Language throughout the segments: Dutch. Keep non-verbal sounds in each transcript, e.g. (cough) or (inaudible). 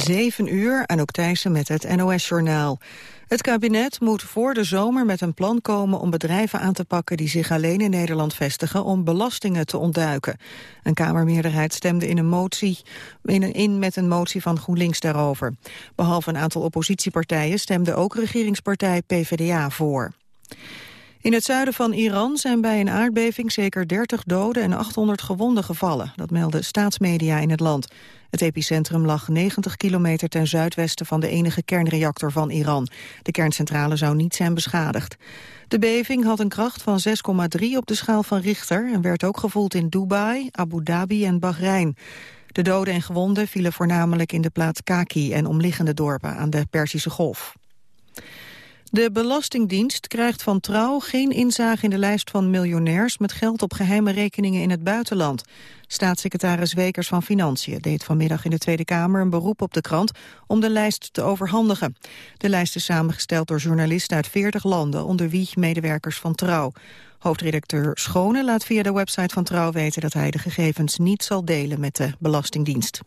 7 uur, ook Thijssen met het NOS-journaal. Het kabinet moet voor de zomer met een plan komen om bedrijven aan te pakken die zich alleen in Nederland vestigen om belastingen te ontduiken. Een Kamermeerderheid stemde in een motie, in, in met een motie van GroenLinks daarover. Behalve een aantal oppositiepartijen stemde ook regeringspartij PvdA voor. In het zuiden van Iran zijn bij een aardbeving zeker 30 doden en 800 gewonden gevallen. Dat melden staatsmedia in het land. Het epicentrum lag 90 kilometer ten zuidwesten van de enige kernreactor van Iran. De kerncentrale zou niet zijn beschadigd. De beving had een kracht van 6,3 op de schaal van Richter... en werd ook gevoeld in Dubai, Abu Dhabi en Bahrein. De doden en gewonden vielen voornamelijk in de plaats Kaki en omliggende dorpen aan de Perzische Golf. De Belastingdienst krijgt van Trouw geen inzage in de lijst van miljonairs met geld op geheime rekeningen in het buitenland. Staatssecretaris Wekers van Financiën deed vanmiddag in de Tweede Kamer een beroep op de krant om de lijst te overhandigen. De lijst is samengesteld door journalisten uit 40 landen, onder wie medewerkers van Trouw. Hoofdredacteur Schone laat via de website van Trouw weten dat hij de gegevens niet zal delen met de Belastingdienst.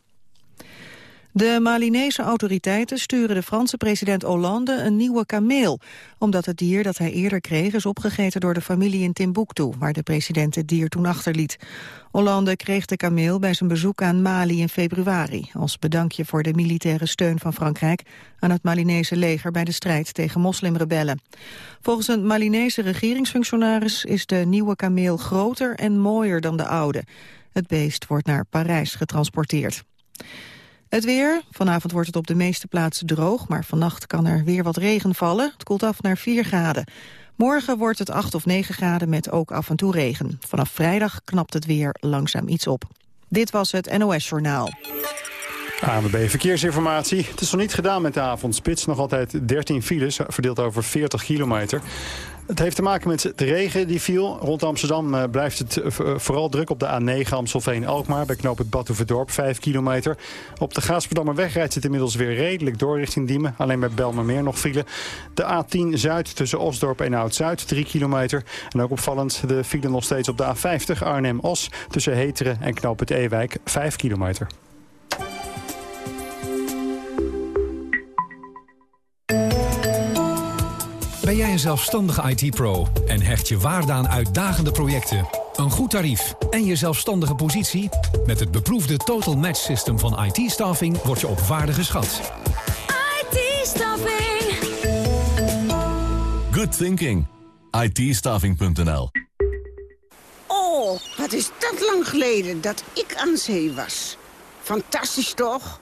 De Malinese autoriteiten sturen de Franse president Hollande een nieuwe kameel, omdat het dier dat hij eerder kreeg is opgegeten door de familie in Timbuktu, waar de president het dier toen achterliet. Hollande kreeg de kameel bij zijn bezoek aan Mali in februari, als bedankje voor de militaire steun van Frankrijk aan het Malinese leger bij de strijd tegen moslimrebellen. Volgens een Malinese regeringsfunctionaris is de nieuwe kameel groter en mooier dan de oude. Het beest wordt naar Parijs getransporteerd. Het weer. Vanavond wordt het op de meeste plaatsen droog, maar vannacht kan er weer wat regen vallen. Het koelt af naar 4 graden. Morgen wordt het 8 of 9 graden met ook af en toe regen. Vanaf vrijdag knapt het weer langzaam iets op. Dit was het NOS Journaal. ANWB Verkeersinformatie. Het is nog niet gedaan met de avondspits. Nog altijd 13 files, verdeeld over 40 kilometer. Het heeft te maken met de regen die viel. Rond Amsterdam uh, blijft het uh, vooral druk op de A9 Amstelveen-Alkmaar... bij knoop het Badhoevedorp, 5 kilometer. Op de Gaasperdammerweg rijdt het inmiddels weer redelijk door richting Diemen. Alleen bij Belmermeer nog file. De A10 Zuid tussen Osdorp en Oud-Zuid, 3 kilometer. En ook opvallend de file nog steeds op de A50 Arnhem-Os... tussen Heteren en knoop het Ewijk, 5 kilometer. Ben jij een zelfstandige IT-pro en hecht je waarde aan uitdagende projecten, een goed tarief en je zelfstandige positie? Met het beproefde Total Match System van IT-staffing word je op waarde geschat. IT-staffing. Good thinking. it Oh, wat is dat lang geleden dat ik aan zee was. Fantastisch toch?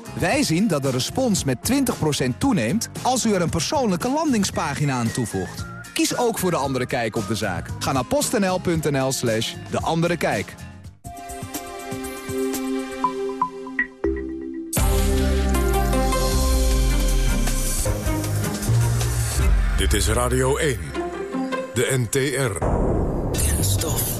Wij zien dat de respons met 20% toeneemt als u er een persoonlijke landingspagina aan toevoegt. Kies ook voor De Andere Kijk op de zaak. Ga naar postnl.nl slash De Andere Kijk. Dit is Radio 1. De NTR. Kenstof.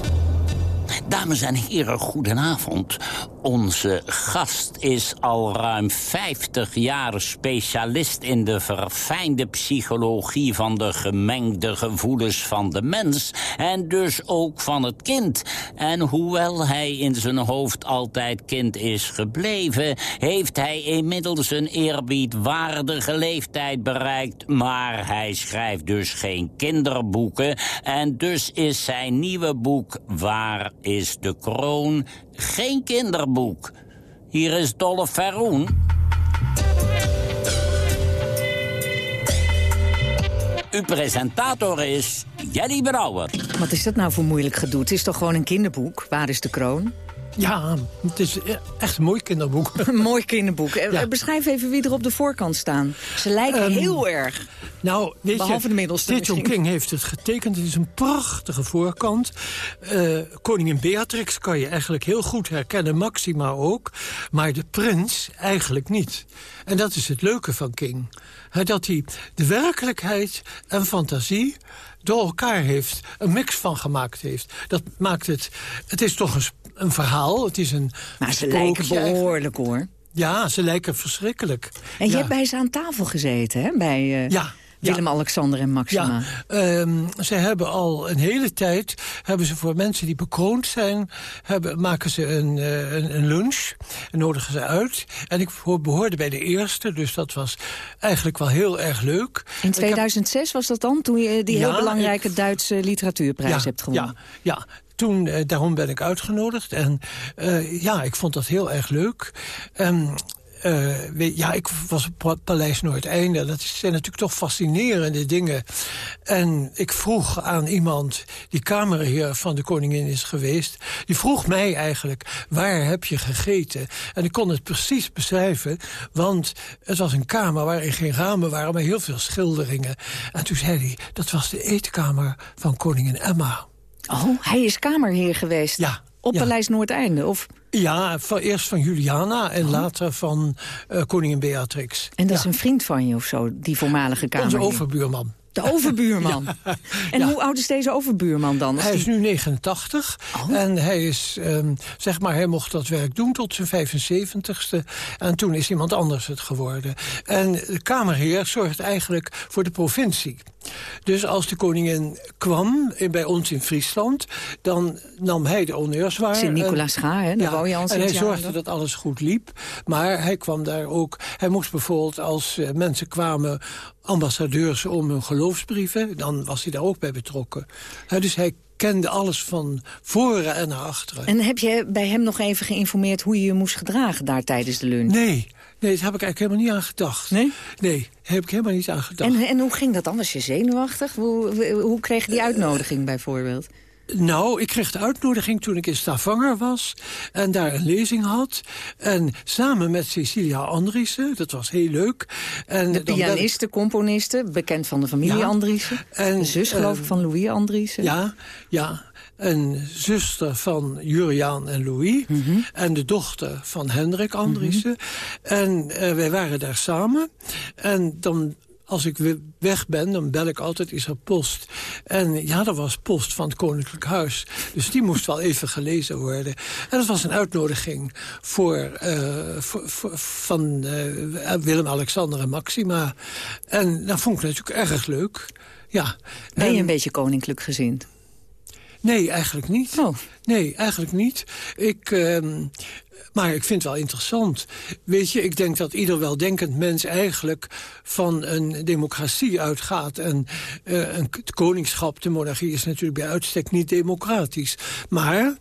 Dames en heren, goedenavond. Onze gast is al ruim 50 jaar specialist in de verfijnde psychologie van de gemengde gevoelens van de mens en dus ook van het kind. En hoewel hij in zijn hoofd altijd kind is gebleven, heeft hij inmiddels een eerbiedwaardige leeftijd bereikt, maar hij schrijft dus geen kinderboeken en dus is zijn nieuwe boek Waar is de kroon geen kinderboek. Hier is Dolle Verroen. Uw presentator is Jenny Brouwer. Wat is dat nou voor moeilijk gedoe? Het is toch gewoon een kinderboek? Waar is de kroon? Ja, het is echt een mooi kinderboek. (laughs) Een mooi kinderboek. Ja. Beschrijf even wie er op de voorkant staan. Ze lijken um, heel erg. Nou, weet Behalve je, de middelste John King heeft het getekend. Het is een prachtige voorkant. Uh, koningin Beatrix kan je eigenlijk heel goed herkennen. Maxima ook. Maar de prins eigenlijk niet. En dat is het leuke van King. He, dat hij de werkelijkheid en fantasie door elkaar heeft, een mix van gemaakt heeft. Dat maakt het... Het is toch een, een verhaal, het is een Maar ze lijken behoorlijk, hoor. Ja, ze lijken verschrikkelijk. En je ja. hebt bij ze aan tafel gezeten, hè? Bij, uh, ja. Willem-Alexander en Maxima. Ja, um, ze hebben al een hele tijd, hebben ze voor mensen die bekroond zijn, hebben, maken ze een, uh, een, een, lunch en nodigen ze uit. En ik behoorde bij de eerste, dus dat was eigenlijk wel heel erg leuk. In 2006 heb... was dat dan, toen je die ja, heel belangrijke ik... Duitse literatuurprijs ja, hebt gewonnen? Ja, ja. Toen, uh, daarom ben ik uitgenodigd. En uh, ja, ik vond dat heel erg leuk. Uh, weet, ja, ik was op Paleis Noordeinde. Dat zijn natuurlijk toch fascinerende dingen. En ik vroeg aan iemand die kamerheer van de koningin is geweest... die vroeg mij eigenlijk, waar heb je gegeten? En ik kon het precies beschrijven, want het was een kamer... waarin geen ramen waren, maar heel veel schilderingen. En toen zei hij, dat was de eetkamer van koningin Emma. Oh, hij is kamerheer geweest? Ja. Op ja. Paleis Noordeinde, of... Ja, van, eerst van Juliana en oh. later van uh, koningin Beatrix. En dat ja. is een vriend van je of zo, die voormalige kamer? Onze overbuurman. De overbuurman. (laughs) ja. En ja. hoe oud is deze overbuurman dan? Hij is nu 89. Oh. En hij is, um, zeg maar, hij mocht dat werk doen tot zijn 75ste. En toen is iemand anders het geworden. En de Kamerheer zorgt eigenlijk voor de provincie. Dus als de koningin kwam bij ons in Friesland... dan nam hij de honneurs waar. Sint-Nicolaas Ga, hè? Daar ja, wou je al En hij zorgde dat alles goed liep. Maar hij kwam daar ook... Hij moest bijvoorbeeld als uh, mensen kwamen ambassadeurs om hun geloofsbrieven... dan was hij daar ook bij betrokken. Dus hij kende alles van voren en naar achteren. En heb je bij hem nog even geïnformeerd hoe je je moest gedragen daar tijdens de lunch? Nee, nee daar heb ik eigenlijk helemaal niet aan gedacht. Nee? Nee, daar heb ik helemaal niet aan gedacht. En, en hoe ging dat dan? Was je zenuwachtig? Hoe, hoe kreeg je die uitnodiging bijvoorbeeld? Nou, ik kreeg de uitnodiging toen ik in Stavanger was en daar een lezing had. En samen met Cecilia Andriessen, dat was heel leuk. En de pianiste, ik... componiste, bekend van de familie ja, Andriessen. En, de zus, geloof ik, uh, van Louis Andriessen. Ja, ja. Een zuster van Juriaan en Louis. Mm -hmm. En de dochter van Hendrik Andriessen. Mm -hmm. En uh, wij waren daar samen. En dan als ik weg ben, dan bel ik altijd, is er post. En ja, er was post van het Koninklijk Huis. Dus die moest wel even gelezen worden. En dat was een uitnodiging voor, uh, voor, voor van uh, Willem-Alexander en Maxima. En dat vond ik natuurlijk erg leuk. Ja. Ben je en, een beetje koninklijk gezind? Nee, eigenlijk niet. Oh. Nee, eigenlijk niet. Ik... Uh, maar ik vind het wel interessant. Weet je, ik denk dat ieder weldenkend mens eigenlijk van een democratie uitgaat. En uh, een, het koningschap, de monarchie, is natuurlijk bij uitstek niet democratisch. Maar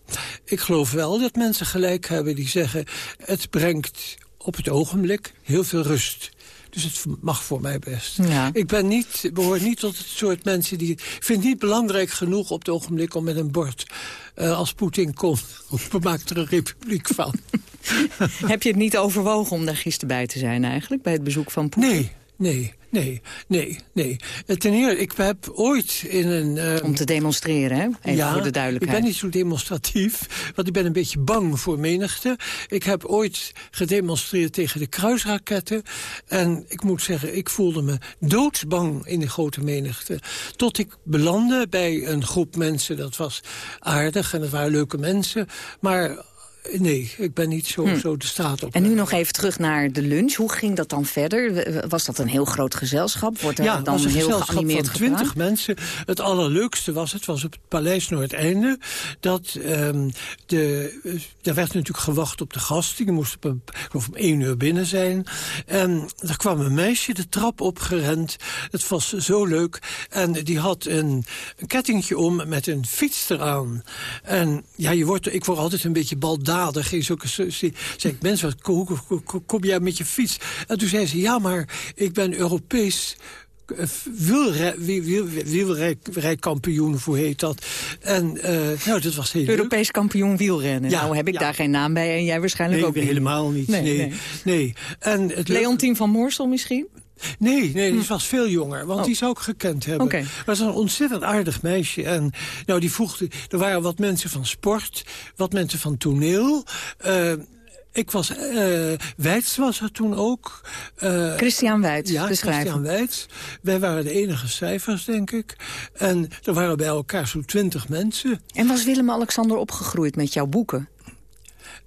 ik geloof wel dat mensen gelijk hebben die zeggen... het brengt op het ogenblik heel veel rust. Dus het mag voor mij best. Ja. Ik ben niet, behoor niet tot het soort mensen die... Ik vind het niet belangrijk genoeg op het ogenblik om met een bord... Uh, als Poetin komt, (laughs) we maken er een republiek van. (laughs) Heb je het niet overwogen om daar gisteren bij te zijn eigenlijk? Bij het bezoek van Poetin? Nee, nee. Nee, nee, nee. Ten eerste, ik heb ooit in een... Uh, Om te demonstreren, hè? Even ja, voor de duidelijkheid. ik ben niet zo demonstratief, want ik ben een beetje bang voor menigte. Ik heb ooit gedemonstreerd tegen de kruisraketten. En ik moet zeggen, ik voelde me doodsbang in de grote menigte. Tot ik belandde bij een groep mensen, dat was aardig en dat waren leuke mensen. Maar Nee, ik ben niet zo, hm. zo de straat op. En nu nog even terug naar de lunch. Hoe ging dat dan verder? Was dat een heel groot gezelschap? Wordt er ja, dan was een heel gezelschap van twintig mensen. Het allerleukste was, het was op het Paleis Noordeinde... dat um, de, er werd natuurlijk gewacht op de gasten. Die moesten geloof om één uur binnen zijn. En er kwam een meisje de trap opgerend. Het was zo leuk. En die had een, een kettingje om met een fiets eraan. En ja, je wordt, ik word altijd een beetje baldadig dadig in zulke... Zei ik, mensen, wat kom, jij met je fiets? En toen zei ze, ja, maar ik ben Europees wielrijkampioen, hoe heet dat. En nou, dat was heel Europees kampioen wielrennen. Ja, nou heb ik daar geen naam bij en jij waarschijnlijk ook niet. helemaal niet. Nee, nee. nee. En het Leontien van Moorsel misschien? Nee, nee, die hm. was veel jonger, want oh. die zou ik gekend hebben. Okay. was een ontzettend aardig meisje. En nou, die voegde, er waren wat mensen van sport, wat mensen van toneel... Uh, ik was, uh, was er toen ook. Uh, Christian Weits, ja, de schrijver. Christian Weits. Wij waren de enige cijfers, denk ik. En er waren bij elkaar zo'n twintig mensen. En was Willem-Alexander opgegroeid met jouw boeken?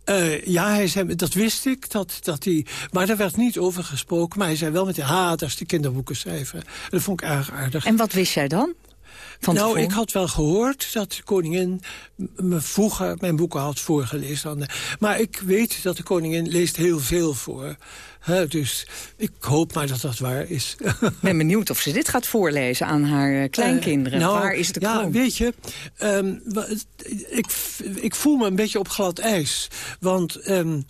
Uh, ja, hij zei, dat wist ik. Dat, dat hij, maar daar werd niet over gesproken. Maar hij zei wel met de ha, is de kinderboekenschrijver. Dat vond ik erg aardig. En wat wist jij dan? Nou, ik had wel gehoord dat de koningin me vroeger mijn boeken had voorgelezen. Maar ik weet dat de koningin leest heel veel voor. He, dus ik hoop maar dat dat waar is. Ik ben benieuwd of ze dit gaat voorlezen aan haar eh, kleinkinderen. Uh, nou, waar is de kroon? Ja, weet je, um, ik, ik voel me een beetje op glad ijs. Want... Um,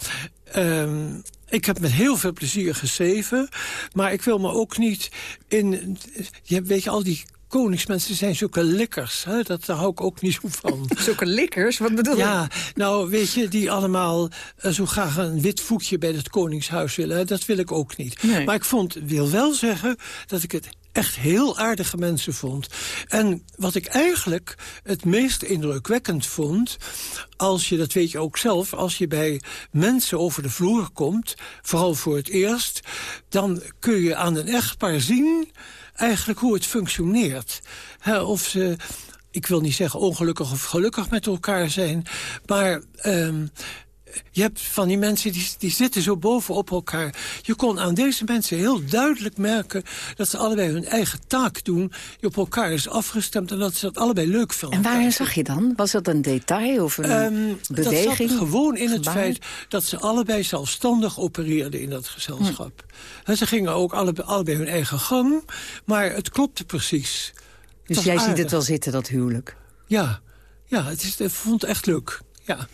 um, ik heb met heel veel plezier geschreven, maar ik wil me ook niet in... Je weet je, al die koningsmensen zijn zulke likkers. Hè? Dat, daar hou ik ook niet zo van. (laughs) zulke likkers? Wat bedoel je? Ja, nou weet je, die allemaal uh, zo graag een wit voetje bij het koningshuis willen. Dat wil ik ook niet. Maar ik vond, wil wel zeggen dat ik het echt heel aardige mensen vond. En wat ik eigenlijk het meest indrukwekkend vond... als je, dat weet je ook zelf, als je bij mensen over de vloer komt... vooral voor het eerst, dan kun je aan een echtpaar zien eigenlijk hoe het functioneert. of ze, ik wil niet zeggen ongelukkig of gelukkig met elkaar zijn... maar um, je hebt van die mensen die, die zitten zo bovenop elkaar. Je kon aan deze mensen heel duidelijk merken... dat ze allebei hun eigen taak doen... die op elkaar is afgestemd en dat ze dat allebei leuk vinden. En waar zag je dan? Was dat een detail of een um, beweging? Dat zat gewoon in het feit dat ze allebei zelfstandig opereerden in dat gezelschap. Hm. ze gingen ook allebei, allebei hun eigen gang, maar het klopte precies. Dus jij ziet het wel zitten, dat huwelijk? Ja, ja het, is, ik vond het echt leuk ja.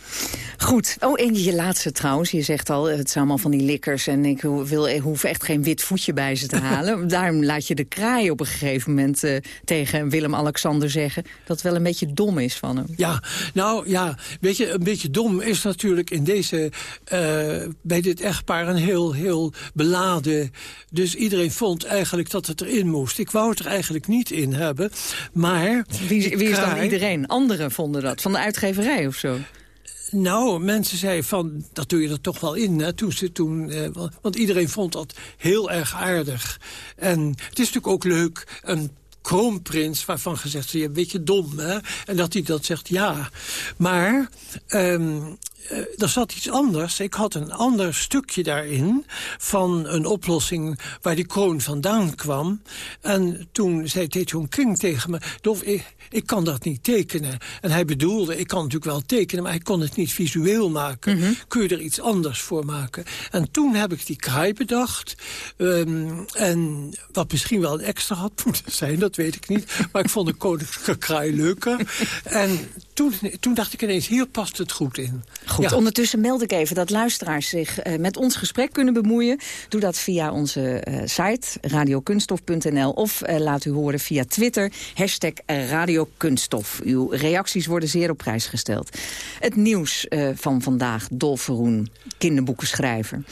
Goed. Oh, en je laatste trouwens. Je zegt al, het zijn allemaal van die likkers... en ik wil, hoef echt geen wit voetje bij ze te (laughs) halen. Daarom laat je de kraai op een gegeven moment uh, tegen Willem-Alexander zeggen... dat het wel een beetje dom is van hem. Ja, nou ja, weet je, een beetje dom is natuurlijk in deze... Uh, bij dit echtpaar een heel, heel beladen... Dus iedereen vond eigenlijk dat het erin moest. Ik wou het er eigenlijk niet in hebben, maar... Wie, wie is dan iedereen? Anderen vonden dat, van de uitgeverij of zo? Nou, mensen zeiden van, dat doe je er toch wel in. Hè, toen ze, toen, eh, want iedereen vond dat heel erg aardig. En het is natuurlijk ook leuk, een kroonprins waarvan gezegd is, je een beetje dom. Hè? En dat hij dat zegt, ja. Maar uh, er zat iets anders. Ik had een ander stukje daarin van een oplossing waar die kroon vandaan kwam. En toen zei Tae King tegen me, Dolf, ik, ik, kan dat niet tekenen. En hij bedoelde, ik kan natuurlijk wel tekenen, maar hij kon het niet visueel maken. Mm Kun je er iets anders voor maken? En toen heb ik die kraai bedacht. Um, en wat misschien wel een extra had (laughs) moeten zijn, dat weet ik niet. Maar ik vond de koninklijke kraai leuker. en toen, toen dacht ik ineens, hier past het goed in. Goed, ondertussen meld ik even dat luisteraars zich uh, met ons gesprek kunnen bemoeien. Doe dat via onze uh, site radiokunstof.nl of uh, laat u horen via Twitter, hashtag radiokunststof. Uw reacties worden zeer op prijs gesteld. Het nieuws van vandaag, Dolf Verhoen, kinderboekenschrijver.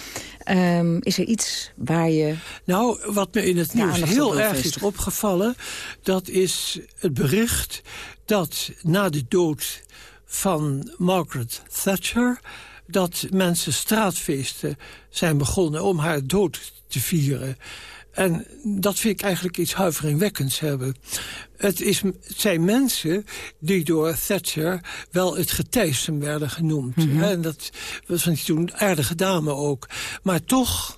Um, is er iets waar je... Nou, wat me in het nieuws heel erg is opgevallen... dat is het bericht dat na de dood van Margaret Thatcher... dat mensen straatfeesten zijn begonnen om haar dood te vieren. En dat vind ik eigenlijk iets huiveringwekkends hebben. Het, is, het zijn mensen die door Thatcher wel het getijsem werden genoemd. Mhm. En dat was van toen aardige dame ook. Maar toch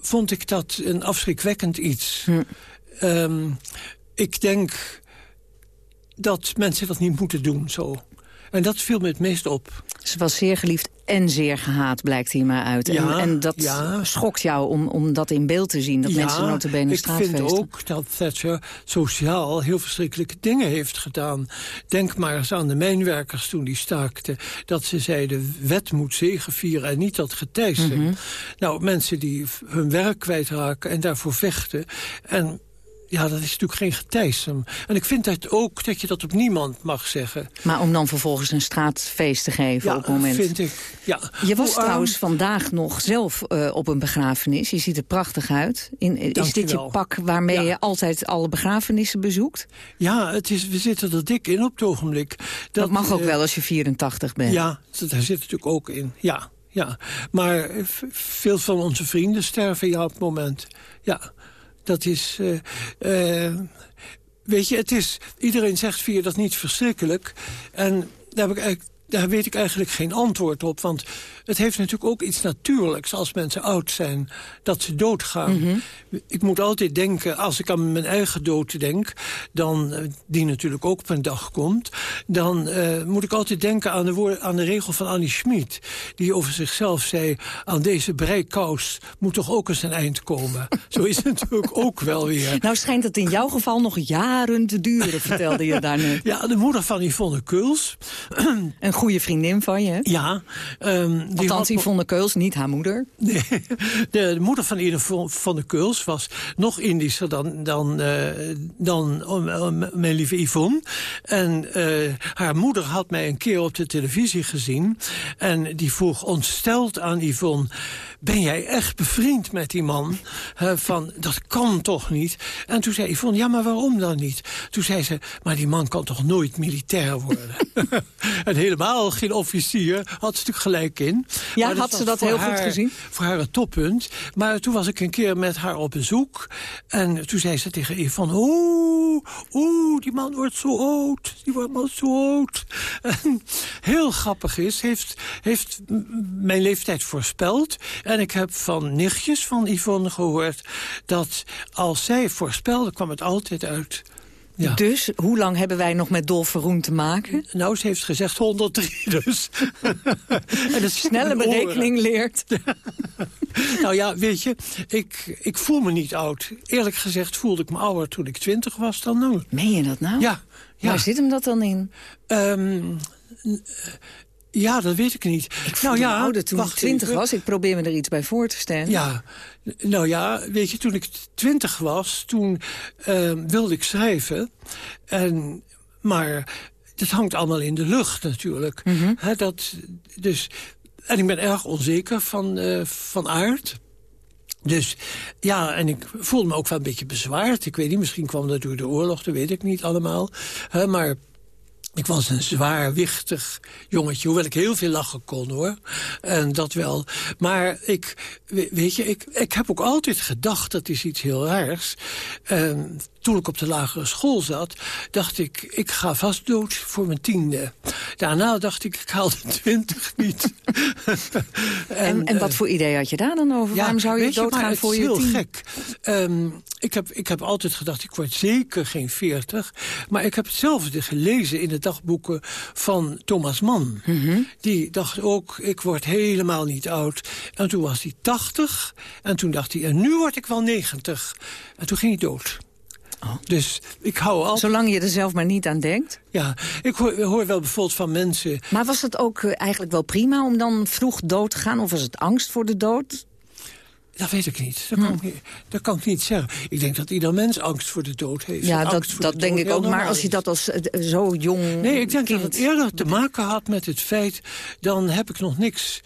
vond ik dat een afschrikwekkend iets. Mm. ik denk dat mensen dat niet moeten doen zo. En dat viel me het meest op. Ze was zeer geliefd en zeer gehaat, blijkt hier maar uit. En, Ja, en dat ja. schokt jou om, om dat in beeld te zien. Dat mensen notabene ik straatfeesten. vind ook dat Thatcher sociaal heel verschrikkelijke dingen heeft gedaan. Denk maar eens aan de mijnwerkers toen die staakten. Dat ze zeiden, wet moet zegevieren en niet dat getijzen. Mhm. Nou, mensen die hun werk kwijtraken en daarvoor vechten... en ja, dat is natuurlijk geen getijsem. En ik vind dat ook dat je dat op niemand mag zeggen. Maar om dan vervolgens een straatfeest te geven Ja, op het moment. vind ik. Ja. Je was Hoe arm- trouwens vandaag nog zelf eh, op een begrafenis. Je ziet er prachtig uit. In, is dit je pak waarmee je altijd alle begrafenissen bezoekt? Ja, het is, we zitten er dik in op het ogenblik. Dat, mag ook eh, wel als je 84 bent. Ja, dat- daar zit natuurlijk ook in. Ja, ja. Maar eh, veel van onze vrienden sterven ja op het moment. Ja, dat is... eh, eh, weet je, het is... Iedereen zegt, je dat niet verschrikkelijk? En daar, heb ik daar weet ik eigenlijk geen antwoord op. Want het heeft natuurlijk ook iets natuurlijks als mensen oud zijn. Dat ze doodgaan. Mhm. Ik moet altijd denken, als ik aan mijn eigen dood denk... dan, eh, die natuurlijk ook op een dag komt... dan eh, moet ik altijd denken aan de, woord, aan de regel van Annie Schmid... die over zichzelf zei... aan deze breikous moet toch ook eens een eind komen. (laughs) Zo is het natuurlijk ook wel weer. Nou schijnt het in jouw geval nog jaren te duren, vertelde je daar net. Ja, de moeder van Yvonne Keuls. Een goede vriendin van je. Ja. die Althans, had- Yvonne Keuls, niet haar moeder. (laughs) Nee, de, de moeder van Yvonne van de Keuls was nog Indischer dan, dan, eh, dan mijn lieve Yvonne. En eh, haar moeder had mij een keer op de televisie gezien. En die vroeg ontsteld aan Yvonne... ben jij echt bevriend met die man? Van, dat kan toch niet? En toen zei Yvonne, ja, maar waarom dan niet? Toen zei ze, maar die man kan toch nooit militair worden? (laughs) en helemaal geen officier, had ze natuurlijk gelijk in. Ja, Maar had ze dat heel goed gezien? Voor haar het toppunt. Maar toen was ik een keer met haar op bezoek. En toen zei ze tegen Yvonne... Oeh, oeh, die man wordt zo oud. Die wordt zo oud. En heel grappig is, heeft, heeft mijn leeftijd voorspeld. En ik heb van nichtjes van Yvonne gehoord... dat als zij voorspelde, kwam het altijd uit. Ja. Dus, hoe lang hebben wij nog met Dolf Verroen te maken? Nou, ze heeft gezegd 103 dus. (laughs) en dat Snelle berekening leert. (laughs) nou ja, weet je, ik, ik voel me niet oud. Eerlijk gezegd voelde ik me ouder toen ik twintig was dan nu. Meen je dat nou? Ja. ja. Waar zit hem dat dan in? Ehm, n- ja, dat weet ik niet. Ik nou ja, ouder toen ik twintig was. Ik probeer me er iets bij voor te stellen. Ja, nou ja, weet je, toen ik twintig was, toen ehm, wilde ik schrijven. En, maar dat hangt allemaal in de lucht natuurlijk. Hè, dat, dus, en ik ben erg onzeker van, eh, van aard. Dus ja, en ik voelde me ook wel een beetje bezwaard. Ik weet niet, misschien kwam dat door de oorlog, dat weet ik niet allemaal. Maar ik was een zwaarwichtig jongetje, hoewel ik heel veel lachen kon, hoor. En dat wel. Maar ik, we- weet je, ik, ik heb ook altijd gedacht, dat is iets heel raars. En toen ik op de lagere school zat, dacht ik, ik ga vast dood voor mijn tiende. Daarna dacht ik, ik haal de (laughs) twintig niet. (laughs) En, en wat eh, voor idee had je daar dan over? Waarom zou je doodgaan het voor is je heel tien? gek. Ehm, ik, heb, ik heb altijd gedacht, ik word zeker geen veertig. Maar ik heb hetzelfde gelezen in de dagboeken van Thomas Mann. Mhm. Die dacht ook, ik word helemaal niet oud. En toen was hij tachtig. En toen dacht hij, en nu word ik wel negentig. En toen ging hij dood. Dus ik hou altijd... Oh. Zolang je er zelf maar niet aan denkt. Ja, ik hoor, hoor wel bijvoorbeeld van mensen... Maar was het ook eh, eigenlijk wel prima om dan vroeg dood te gaan? Of was het angst voor de dood? Dat weet ik niet. Dat, kan, ik niet. dat kan ik niet zeggen. Ik denk dat ieder mens angst voor de dood heeft. Ja, dat, dat de denk ik ook. Maar als je dat als eh, zo jong Nee, ik denk dat het eerder te maken had met het feit... dan heb ik nog niks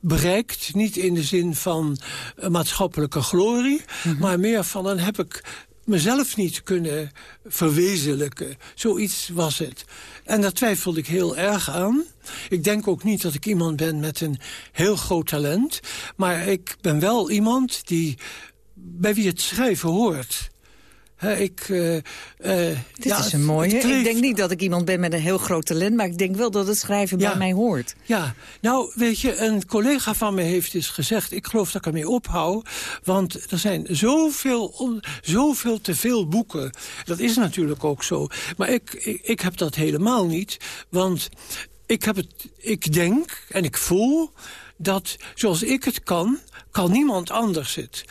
bereikt. Niet in de zin van eh, maatschappelijke glorie... Mhm. maar meer van dan heb ik mezelf niet kunnen verwezenlijken. Zoiets was het. En daar twijfelde ik heel erg aan. Ik denk ook niet dat ik iemand ben met een heel groot talent. Maar ik ben wel iemand die bij wie het schrijven hoort. Ik, eh, eh, Dit ja, is een mooie. Ik denk niet dat ik iemand ben met een heel groot talent... maar ik denk wel dat het schrijven Ja. bij mij hoort. Ja, nou weet je, een collega van me heeft eens gezegd... ik geloof dat ik ermee ophoud, want er zijn zoveel, on- zoveel te veel boeken. Dat is natuurlijk ook zo. Maar ik, ik, ik heb dat helemaal niet, want ik, heb het, ik denk en ik voel dat zoals ik het kan, kan niemand anders het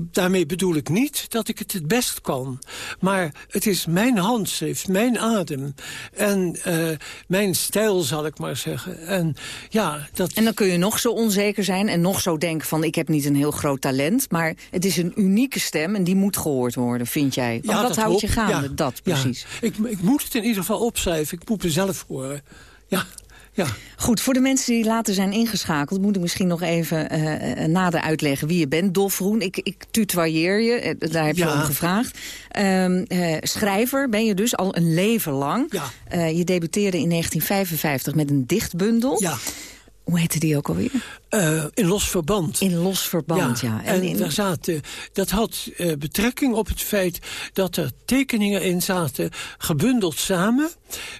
daarmee bedoel ik niet dat ik het het best kan. Maar het is mijn handschrift, mijn adem. En uh, mijn stijl, zal ik maar zeggen. En, ja, dat... en dan kun je nog zo onzeker zijn en nog zo denken van... ik heb niet een heel groot talent, maar het is een unieke stem... en die moet gehoord worden, vind jij? Want ja, dat, houdt je gaande, dat precies. Ik, ik moet het in ieder geval opschrijven. Ik moet mezelf horen. Ja. Ja. Goed, voor de mensen die later zijn ingeschakeld... moet ik misschien nog even uh, nader uitleggen wie je bent. Dolf Roen, ik, ik tutoieer je, daar heb je om gevraagd. Uh, schrijver ben je dus al een leven lang. Ja. je debuteerde in 1955 met een dichtbundel. Ja. Hoe heette die ook alweer? Uh, in los verband. In los verband, ja. En, en daar zaten, dat had uh, betrekking op het feit dat er tekeningen in zaten... gebundeld samen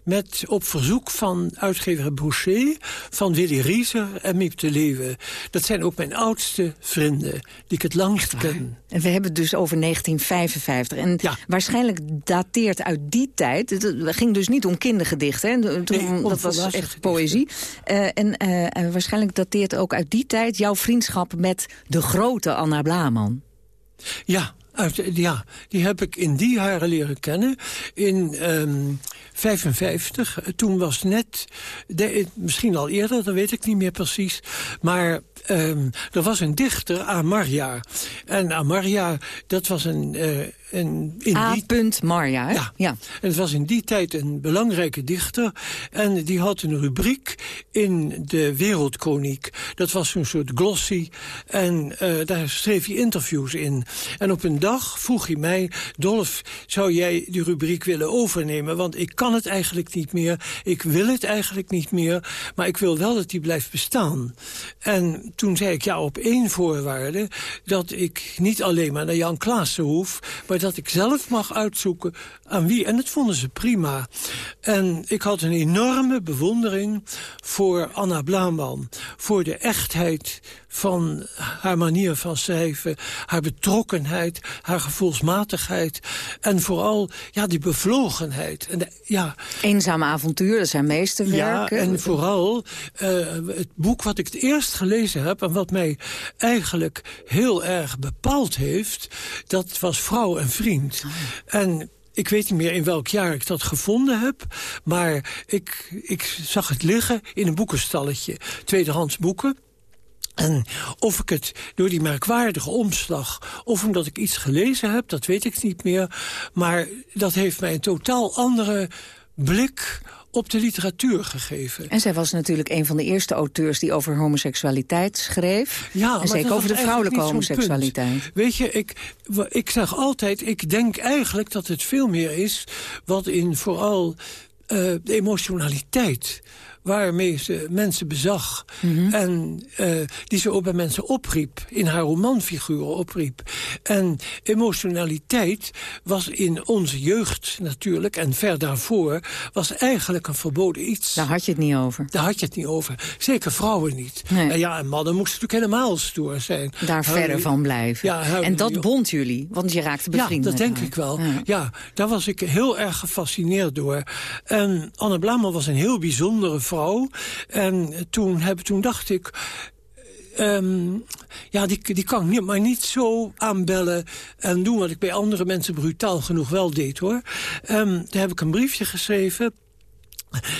met op verzoek van uitgever Boucher... van Willy Rieser en Miep de Leeuwen. Dat zijn ook mijn oudste vrienden, die ik het langst ken. En we hebben het dus over 1955. En ja. waarschijnlijk dateert uit die tijd... het ging dus niet om kindergedichten, hè? Toen, nee, dat was echt poëzie. Uh, en waarschijnlijk dateert ook uit die tijd jouw vriendschap met de grote Anna Blaman. Ja, ja, die heb ik in die jaren leren kennen. In um, 55, toen was net, de, misschien al eerder, dat weet ik niet meer precies. Maar um, er was een dichter, Amarja. En Amarja, dat was een... Uh, een in A. Die... Marja, Ja. ja. En het was in die tijd een belangrijke dichter. En die had een rubriek in de Wereldkroniek. Dat was een soort glossy. En uh, daar schreef hij interviews in. En op een dag vroeg hij mij... Dolf, zou jij die rubriek willen overnemen? Want ik kan het eigenlijk niet meer. Ik wil het eigenlijk niet meer. Maar ik wil wel dat die blijft bestaan. En toen zei ik ja op één voorwaarde... dat ik niet alleen maar naar Jan Klaassen hoef... maar dat ik zelf mag uitzoeken aan wie. En dat vonden ze prima. En ik had een enorme bewondering voor Anna Blaman. Voor de echtheid van haar manier van schrijven, haar betrokkenheid, haar gevoelsmatigheid en vooral ja, die bevlogenheid. En de, ja, Eenzame avontuur, dat zijn meesterwerken. Ja, en vooral uh, het boek wat ik het eerst gelezen heb en wat mij eigenlijk heel erg bepaald heeft, dat was Vrouw en Vriend. Oh. En ik weet niet meer in welk jaar ik dat gevonden heb. Maar ik, ik zag het liggen in een boekenstalletje. Tweedehands boeken. En of ik het door die merkwaardige omslag... of omdat ik iets gelezen heb, dat weet ik niet meer. Maar dat heeft mij een totaal andere blik op de literatuur gegeven. En zij was natuurlijk een van de eerste auteurs die over homoseksualiteit schreef. Ja, en zeker over de vrouwelijke homoseksualiteit. Weet je, ik, ik zeg altijd, ik denk eigenlijk dat het veel meer is... wat in vooral uh, de emotionaliteit waarmee ze mensen bezag. Mhm. En uh, die ze ook bij mensen opriep. In haar romanfiguren opriep. En emotionaliteit was in onze jeugd natuurlijk... en ver daarvoor was eigenlijk een verboden iets. Daar had je het niet over. Daar had je het niet over. Zeker vrouwen niet. En ja, en mannen moesten natuurlijk helemaal stoer zijn. Daar verder van blijven. Ja, en dat bond jullie, want je raakte bevriend Ja, dat denk ik wel. Ja. ja. daar was ik heel erg gefascineerd door. En Anne Blamer was een heel bijzondere vrouw en toen, heb, toen dacht ik... Um, ja, die, die kan ik maar niet zo aanbellen en doen wat ik bij andere mensen brutaal genoeg wel deed, hoor. Um, daar heb ik een briefje geschreven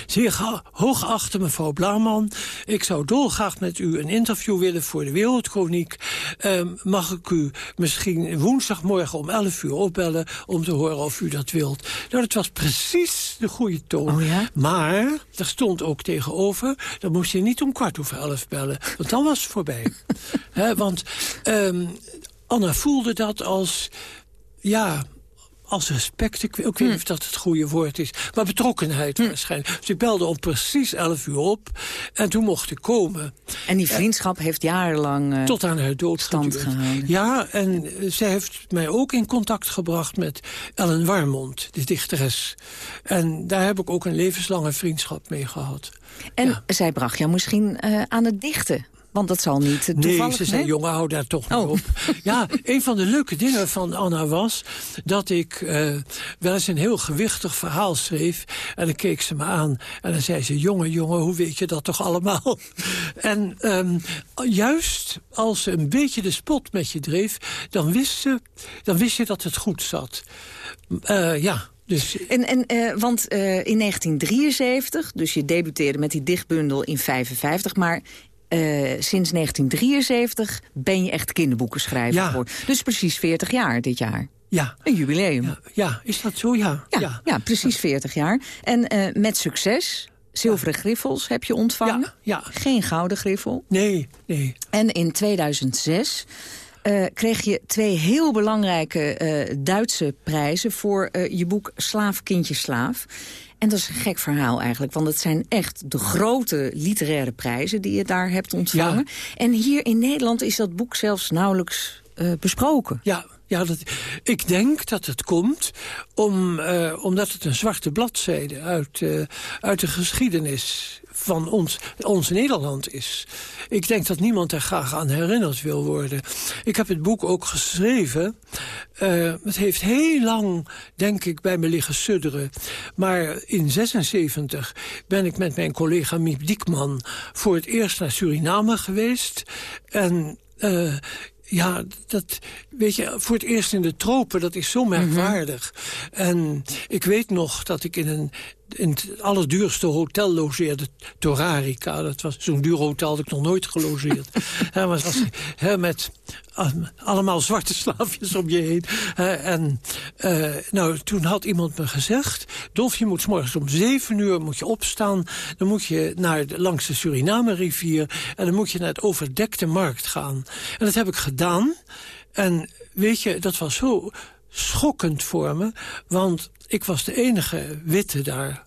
Zeer hooggeachte mevrouw Blauwman, ik zou dolgraag met u een interview willen voor de Wereldchroniek. Uh, mag ik u misschien woensdagmorgen om 11 uur opbellen om te horen of u dat wilt? Nou, dat was precies de goede toon. Oh ja? Maar er stond ook tegenover, dan moest je niet om kwart over elf bellen, want dan was het voorbij. (laughs) He, want um, Anna voelde dat als, ja, als respect, ik, weet niet hm. of dat het goede woord is, maar betrokkenheid hm. waarschijnlijk. Dus ik belde om precies 11 uur op en toen mocht ik komen. En die vriendschap heeft jarenlang uh, tot aan haar dood stand gehouden. Ja, en uh, zij heeft mij ook in contact gebracht met Ellen Warmond, de dichteres. En daar heb ik ook een levenslange vriendschap mee gehad. En zij bracht jou misschien uh, aan het dichten. Want dat zal niet toevallig... Nee, ze zei, jongen, hou daar toch niet oh. op. (laughs) Ja, een van de leuke dingen van Anna was... dat ik uh, wel eens een heel gewichtig verhaal schreef. En dan keek ze me aan. En dan zei ze, jongen, jongen, hoe weet je dat toch allemaal? (laughs) en um, juist als ze een beetje de spot met je dreef... dan wist, ze, dan wist je dat het goed zat. Uh, ja, dus... En, en, uh, want uh, in 1973, dus je debuteerde met die dichtbundel in 55... maar uh, sinds 1973 ben je echt kinderboekenschrijver ja. geworden. Dus precies 40 jaar dit jaar. Ja. Een jubileum. Ja, ja. is dat zo? Ja. Ja, ja. precies 40 jaar. En uh, met succes. Zilveren griffels heb je ontvangen. Ja. Geen gouden griffel. Nee, nee. En in 2006 uh, kreeg je twee heel belangrijke uh, Duitse prijzen... voor uh, je boek Slaaf, Kindje, Slaaf. En dat is een gek verhaal eigenlijk. Want het zijn echt de grote literaire prijzen die je daar hebt ontvangen. Ja. En hier in Nederland is dat boek zelfs nauwelijks besproken. Ja, ja dat, ik denk dat het komt om, uh, omdat het een zwarte bladzijde uit, uh, uit de geschiedenis van ons, ons Nederland is. Ik denk dat niemand er graag aan herinnerd wil worden. Ik heb het boek ook geschreven. Uh, het heeft heel lang, denk ik, bij me liggen sudderen. Maar in 76 ben ik met mijn collega Miep Diekman... voor het eerst naar Suriname geweest. En... Uh, ja, dat, weet je, voor het eerst in de tropen, dat is zo merkwaardig. Mm -hmm. En ik weet nog dat ik in een in het allerduurste hotel logeerde, Torarica. Dat was zo'n duur hotel dat ik nog nooit gelogeerd. he, was, he, met allemaal zwarte slaafjes om je heen. He, en uh, nou, toen had iemand me gezegd... Dolf, je moet morgens om zeven uur moet je opstaan. Dan moet je naar langs de Suriname-rivier... en dan moet je naar het overdekte markt gaan. En dat heb ik gedaan. En weet je, dat was zo schokkend voor me. Want ik was de enige witte daar.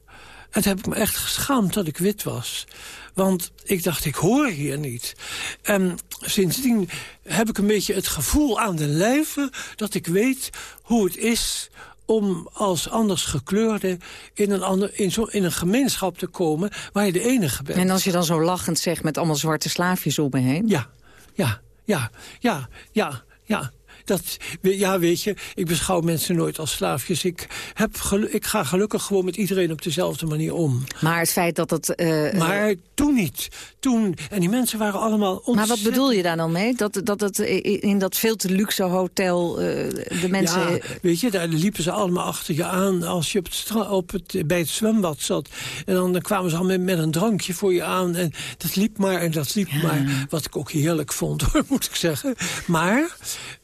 En toen heb ik me echt geschaamd dat ik wit was. Want ik dacht, ik hoor hier niet. En sindsdien heb ik een beetje het gevoel aan de lijve... dat ik weet hoe het is om als anders gekleurde in een, ander, in, zo, in een gemeenschap te komen... waar je de enige bent. En als je dan zo lachend zegt met allemaal zwarte slaafjes om me heen? Ja, ja, ja, ja, ja, ja. Dat, ja, weet je, ik beschouw mensen nooit als slaafjes. Ik, heb ik ga gelukkig gewoon met iedereen op dezelfde manier om. Maar het feit dat het... Uh, maar toen niet. Toen, en die mensen waren allemaal ontzettend... Maar wat bedoel je daar dan mee? Dat, dat het in dat veel te luxe hotel uh, de mensen... Ja, weet je, daar liepen ze allemaal achter je aan als je op het, op het, bij het zwembad zat. En dan, dan kwamen ze al met, met een drankje voor je aan. En dat liep maar en dat liep ja. maar. Wat ik ook heerlijk vond, (laughs) hoor, moet ik zeggen. Maar...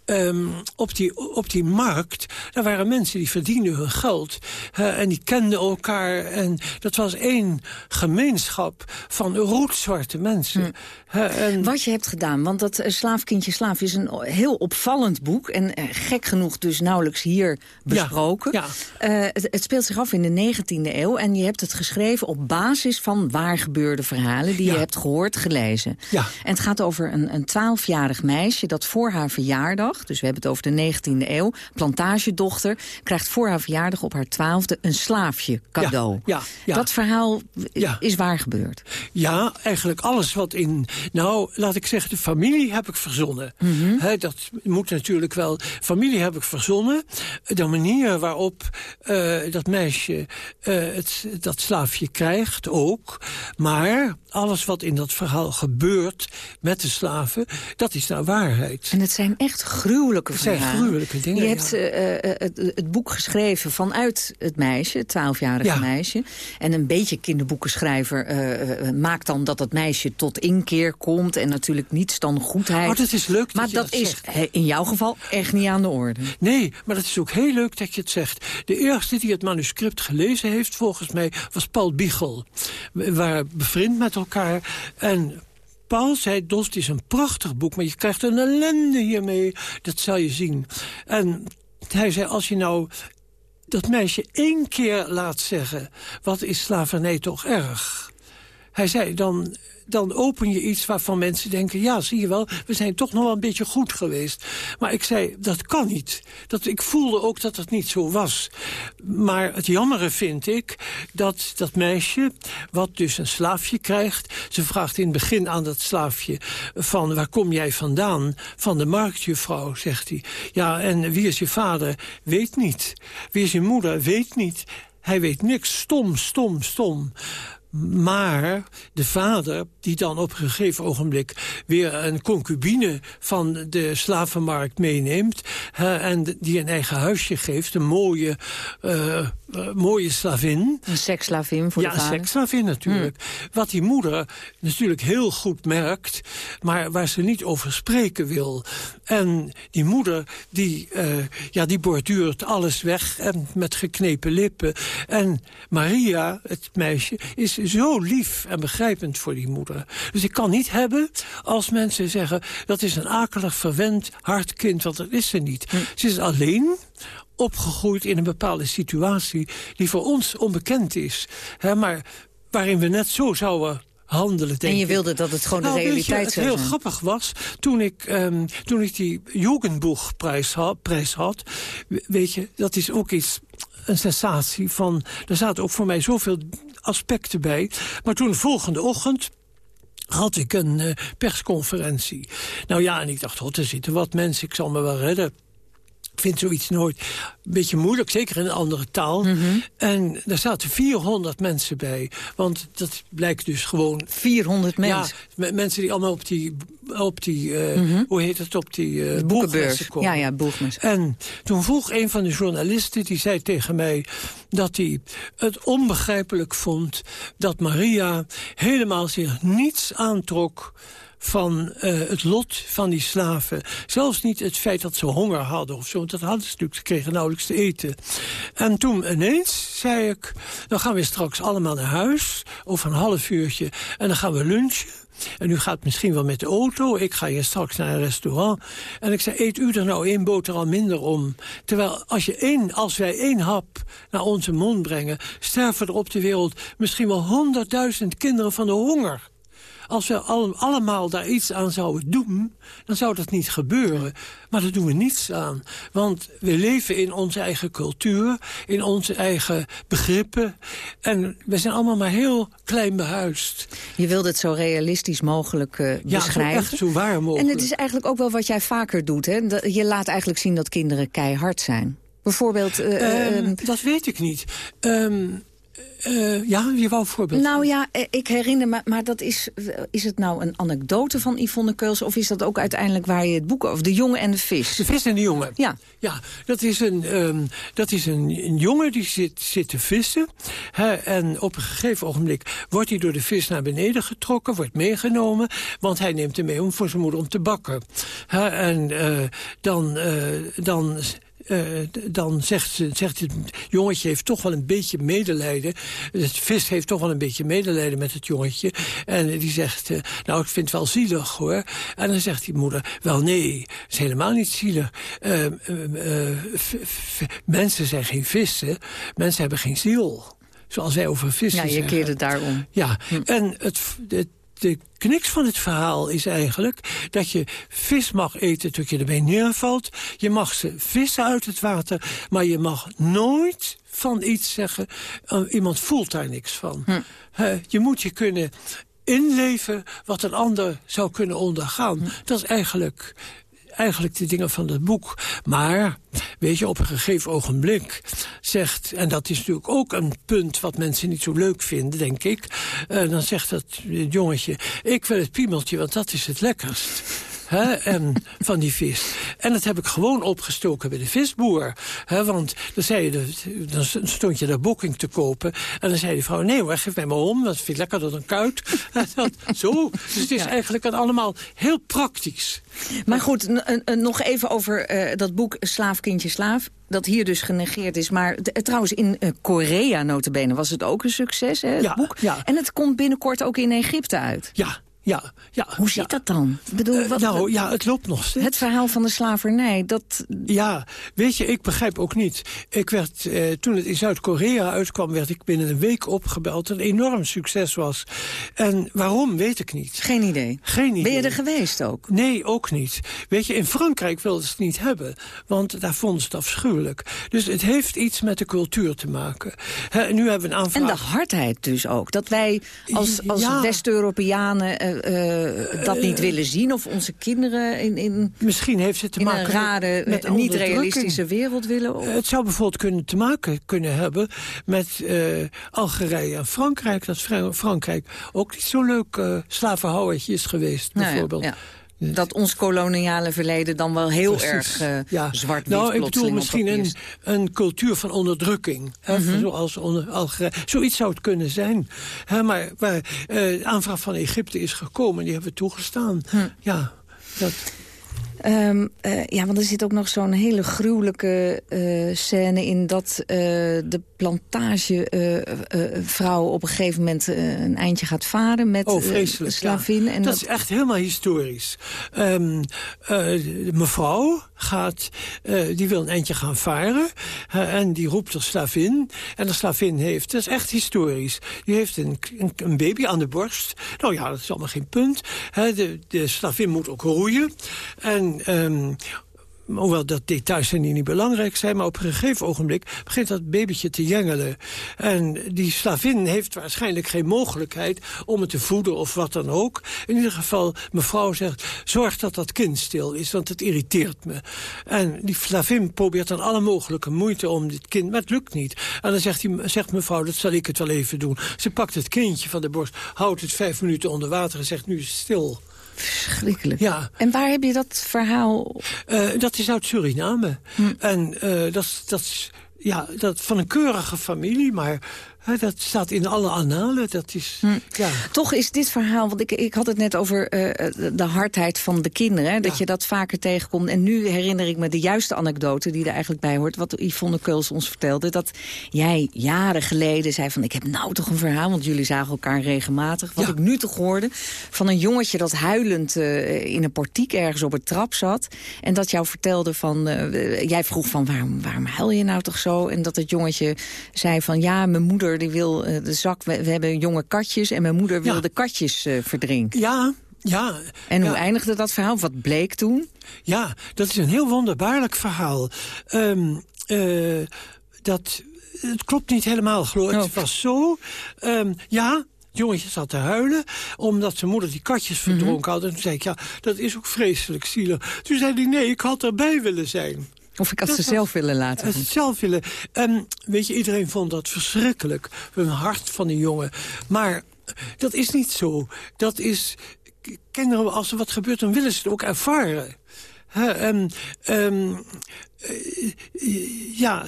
Um, op, die, op die markt, daar waren mensen die verdienden hun geld. Uh, en die kenden elkaar. En dat was één gemeenschap van roetzwarte mensen. Hm. Uh, en... Wat je hebt gedaan, want dat uh, Slaafkindje Slaaf is een heel opvallend boek. En gek genoeg dus nauwelijks hier besproken. Ja, ja. Het, het, speelt zich af in de 19e eeuw. En je hebt het geschreven op basis van waar gebeurde verhalen... die ja. je hebt gehoord, gelezen. Ja. En het gaat over een, een 12-jarig meisje dat voor haar verjaardag... dus we hebben het over de 19e eeuw. Plantagedochter krijgt voor haar verjaardag op haar twaalfde een slaafje cadeau. Ja, ja, ja. Dat verhaal is waar gebeurd. Ja, eigenlijk alles wat in... Nou, laat ik zeggen, de familie heb ik verzonnen. Mm -hmm. He, dat moet natuurlijk wel... Familie heb ik verzonnen. De manier waarop uh, dat meisje uh, het, dat slaafje krijgt ook. Maar alles wat in dat verhaal gebeurt met de slaven... dat is nou waarheid. En het zijn echt gruwelijke het zijn gruwelijke dingen, Je hebt uh, het, het, boek geschreven vanuit het meisje, het twaalfjarige ja. meisje. En een beetje kinderboekenschrijver uh, maakt dan dat het meisje tot inkeer komt... en natuurlijk niets dan goedheid. Oh, dat is leuk Maar dat, dat, dat is zegt. in jouw geval echt niet aan de orde. Nee, maar dat is ook heel leuk dat je het zegt. De eerste die het manuscript gelezen heeft, volgens mij, was Paul Biegel. We waren bevriend met elkaar en Paul zei, Dost is een prachtig boek, maar je krijgt een ellende hiermee. Dat zal je zien. En hij zei, als je nou dat meisje één keer laat zeggen... wat is slavernij toch erg? Hij zei, dan, dan open je iets waarvan mensen denken... ja, zie je wel, we zijn toch nog wel een beetje goed geweest. Maar ik zei, dat kan niet. Dat, ik voelde ook dat het niet zo was. Maar het jammere vind ik dat dat meisje, wat dus een slaafje krijgt... ze vraagt in het begin aan dat slaafje van waar kom jij vandaan? Van de marktjuffrouw, zegt hij. Ja, en wie is je vader? Weet niet. Wie is je moeder? Weet niet. Hij weet niks. Stom, stom, stom. Maar de vader, die dan op een gegeven ogenblik... weer een concubine van de slavenmarkt meeneemt... en die een eigen huisje geeft, een mooie, uh, mooie slavin. Een seksslavin voor ja, de vader? Ja, een seksslavin natuurlijk. Hmm. Wat die moeder natuurlijk heel goed merkt... maar waar ze niet over spreken wil. En die moeder, die, uh, ja, die borduurt alles weg... en met geknepen lippen. En Maria, het meisje, is zo lief en begrijpend voor die moeder. Dus ik kan niet hebben als mensen zeggen... dat is een akelig, verwend, hard kind, want dat is ze niet. Hm. Ze is alleen opgegroeid in een bepaalde situatie... die voor ons onbekend is. Hè, maar waarin we net zo zouden handelen. en je wilde dat het gewoon de nou, realiteit zou zijn. heel grappig was, toen ik, um, toen ik die Jugendbuchprijs had, prijs had... weet je, dat is ook iets een sensatie van... er zaten ook voor mij zoveel aspecten bij. Maar toen de volgende ochtend had ik een uh, persconferentie. Nou ja, en ik dacht, oh, er zitten wat mensen, ik zal me wel redden. Ik vind zoiets nooit een beetje moeilijk, zeker in een andere taal. Mhm. En daar zaten 400 mensen bij. Want dat blijkt dus gewoon... 400 mensen? Ja, mensen die allemaal op die, op die uh, hoe heet het, op die uh, boekbeurs komen. Ja, ja, boekmers. En toen vroeg een van de journalisten, die zei tegen mij... dat hij het onbegrijpelijk vond dat Maria helemaal zich niets aantrok van uh, het lot van die slaven. Zelfs niet het feit dat ze honger hadden of zo. Want dat hadden ze natuurlijk, ze kregen nauwelijks te eten. En toen ineens zei ik, dan gaan we straks allemaal naar huis. Over een half uurtje. En dan gaan we lunchen. En u gaat misschien wel met de auto. Ik ga hier straks naar een restaurant. En ik zei, eet u er nou één boterham minder om. Terwijl als, je één, als wij één hap naar onze mond brengen... sterven er op de wereld misschien wel honderdduizend kinderen van de honger. Als we allemaal daar iets aan zouden doen, dan zou dat niet gebeuren. Maar daar doen we niets aan. Want we leven in onze eigen cultuur, in onze eigen begrippen. En we zijn allemaal maar heel klein behuisd. Je wilde het zo realistisch mogelijk uh, ja, beschrijven. Ja, echt zo waar mogelijk. En het is eigenlijk ook wel wat jij vaker doet. Hè? Je laat eigenlijk zien dat kinderen keihard zijn. Bijvoorbeeld... Uh, um, dat weet ik niet. Um, uh, ja, je wou een voorbeeld. Nou ja, eh, ik herinner me, maar dat is, is het nou een anekdote van Yvonne Keuls... of is dat ook uiteindelijk waar je het boek over... De jongen en de vis? De vis en de jongen. Ja. Ja, dat is een, um, dat is een, een, jongen die zit, zit te vissen. Hè, en op een gegeven ogenblik wordt hij door de vis naar beneden getrokken... wordt meegenomen, want hij neemt hem mee om voor zijn moeder om te bakken. Hè, en uh, dan, uh, dan uh, dan zegt, ze, zegt het jongetje heeft toch wel een beetje medelijden. Het vis heeft toch wel een beetje medelijden met het jongetje. En die zegt, uh, nou ik vind het wel zielig hoor. En dan zegt die moeder, wel nee, het is helemaal niet zielig. Uh, mensen zijn geen vissen, mensen hebben geen ziel zoals wij over vissen Ja, je keerde daarom. Ja, hm. en het, het, de kniks van het verhaal is eigenlijk dat je vis mag eten tot je erbij neervalt. Je mag ze vissen uit het water, maar je mag nooit van iets zeggen... Uh, iemand voelt daar niks van. Hm. Uh, je moet je kunnen inleven wat een ander zou kunnen ondergaan. Hm. Dat is eigenlijk eigenlijk de dingen van het boek. Maar, weet je, op een gegeven ogenblik zegt... en dat is natuurlijk ook een punt wat mensen niet zo leuk vinden, denk ik... Uh, dan zegt dat jongetje, ik wil het piemeltje, want dat is het lekkerst. Hè, en van die vis. En dat heb ik gewoon opgestoken bij de visboer. Hè, want dan, zei je, dan stond je daar bokking te kopen. En dan zei die vrouw, nee hoor, geef mij maar om. Dat vind ik lekkerder dan kuit. (laughs) dat, zo. Dus het is eigenlijk allemaal heel praktisch. Maar goed, nog even over uh, dat boek Slaaf, Kindje, Slaaf dat hier dus genegeerd is. Maar trouwens, in uh, Korea notabene was het ook een succes, hè, het ja, boek. Ja. En het komt binnenkort ook in Egypte uit. Ja, Ja, ja. Hoe zit dat dan? Ik bedoel, Eh, wat, nou, ja, het loopt nog steeds. Het verhaal van de slavernij, dat... Ja, weet je, ik begrijp ook niet. Ik werd, eh, toen het in Zuid-Korea uitkwam, werd ik binnen een week opgebeld. Een enorm succes was. En waarom, weet ik niet. Geen idee. Geen idee. Ben je er geweest ook? Nee, ook niet. Weet je, in Frankrijk wilden ze het niet hebben. Want daar vonden ze het afschuwelijk. Dus het heeft iets met de cultuur te maken. Hè, nu hebben we een aanvraag... En de hardheid dus ook. Dat wij als, als Ja. West-Europeanen eh, eh, dat niet willen zien. Of onze kinderen in, in, Misschien heeft het te maken een rare, met niet onderdrukking. realistische wereld willen. Het zou bijvoorbeeld kunnen te maken kunnen hebben met eh, Algerije en Frankrijk. Dat Fra- Frankrijk ook niet zo'n leuk eh slavenhouwertje is geweest, Nou ja, bijvoorbeeld. ja. Dat ons koloniale verleden dan wel heel Precies. erg eh, zwart-wit Nou, ik bedoel misschien een, een cultuur van onderdrukking. Hè, Mhm. Zoals onder. Zoiets zou het kunnen zijn. Hè, maar waar eh, de aanvraag van Egypte is gekomen, die hebben we toegestaan. Hm. Ja, dat... Ehm, eh, ja, want er zit ook nog zo'n hele gruwelijke eh, scène in... dat eh, de plantagevrouw op een gegeven moment een eindje gaat varen... met Oh, vreselijk. slavin. ja. En dat, is echt helemaal historisch. Ehm, eh, de mevrouw gaat, die wil een eindje gaan varen. en die roept de slavin. En de slavin heeft, dat is echt historisch. Die heeft een, een, een baby aan de borst. Nou ja, dat is allemaal geen punt. De, de slavin moet ook roeien. En... ehm, Hoewel dat details zijn die niet belangrijk zijn... maar op een gegeven ogenblik begint dat babytje te jengelen. En die slavin heeft waarschijnlijk geen mogelijkheid om het te voeden of wat dan ook. In ieder geval, mevrouw zegt, zorg dat dat kind stil is, want het irriteert me. En die slavin probeert dan alle mogelijke moeite om dit kind, maar het lukt niet. En dan zegt, die, zegt mevrouw, dat zal ik het wel even doen. Ze pakt het kindje van de borst, houdt het vijf minuten onder water en zegt, nu is het stil. Verschrikkelijk. Ja. En waar heb je dat verhaal... Eh, dat is uit Suriname. En eh, dat, is- dat ja, dat van een keurige familie, maar dat staat in alle annalen. Dat is, ja. Toch is dit verhaal, want ik, ik had het net over eh, de hardheid van de kinderen. hè, Dat je dat vaker tegenkomt. En nu herinner ik me de juiste anekdote die er eigenlijk bij hoort. Wat Yvonne Keuls ons vertelde. Dat jij jaren geleden zei van ik heb nou toch een verhaal. Want jullie zagen elkaar regelmatig. Wat ik nu toch hoorde van een jongetje dat huilend eh, in een portiek ergens op een trap zat. En dat jou vertelde van, eh, jij vroeg van waarom, waarom huil je nou toch zo? En dat het jongetje zei van ja, mijn moeder die wil eh, de zak, we, we hebben jonge katjes en mijn moeder wil de katjes eh, verdrinken. Ja, ja. En hoe ja. eindigde dat verhaal? Wat bleek toen? Ja, dat is een heel wonderbaarlijk verhaal. Ehm, eh, dat, het klopt niet helemaal, geloof ik. Het was zo, ehm, ja... het Jongetje zat te huilen, omdat zijn moeder die katjes verdronken had. En toen zei ik, ja, dat is ook vreselijk zielig. Toen zei hij, nee, ik had erbij willen zijn. Of ik had Dat ze zelf willen laten Het doen. zelf willen. En weet je, iedereen vond dat verschrikkelijk. Een hart van die jongen. Maar dat is niet zo. Dat is... Kinderen, als er wat gebeurt, dan willen ze het ook ervaren. Ehm, eh, ja,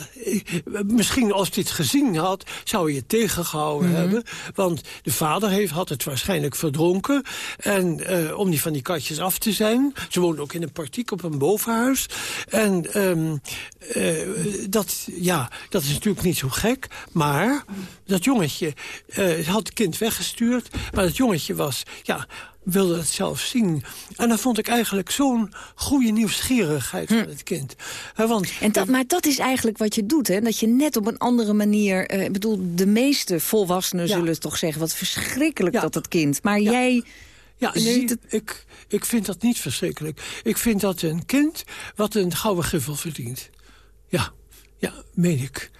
misschien als dit gezien had, zou je het tegengehouden hebben. Want de vader heeft, had het waarschijnlijk verdronken. En eh, om die van die katjes af te zijn. Ze woonde ook in een partiek op een bovenhuis. En ehm, eh, dat, ja, dat is natuurlijk niet zo gek. Maar dat jongetje had het kind weggestuurd. Maar dat jongetje was, ja, wilde het zelf zien. En dan vond ik eigenlijk zo'n goede nieuwsgierigheid van het kind. Want, En dat, maar dat is eigenlijk wat je doet, hè? Dat je net op een andere manier... eh, ik bedoel, de meeste volwassenen Ja. zullen toch zeggen... wat verschrikkelijk dat dat kind. Maar jij Ja, nee, het... ik, ik vind dat niet verschrikkelijk. Ik vind dat een kind wat een gouden griffel verdient. Ja, ja, meen ik.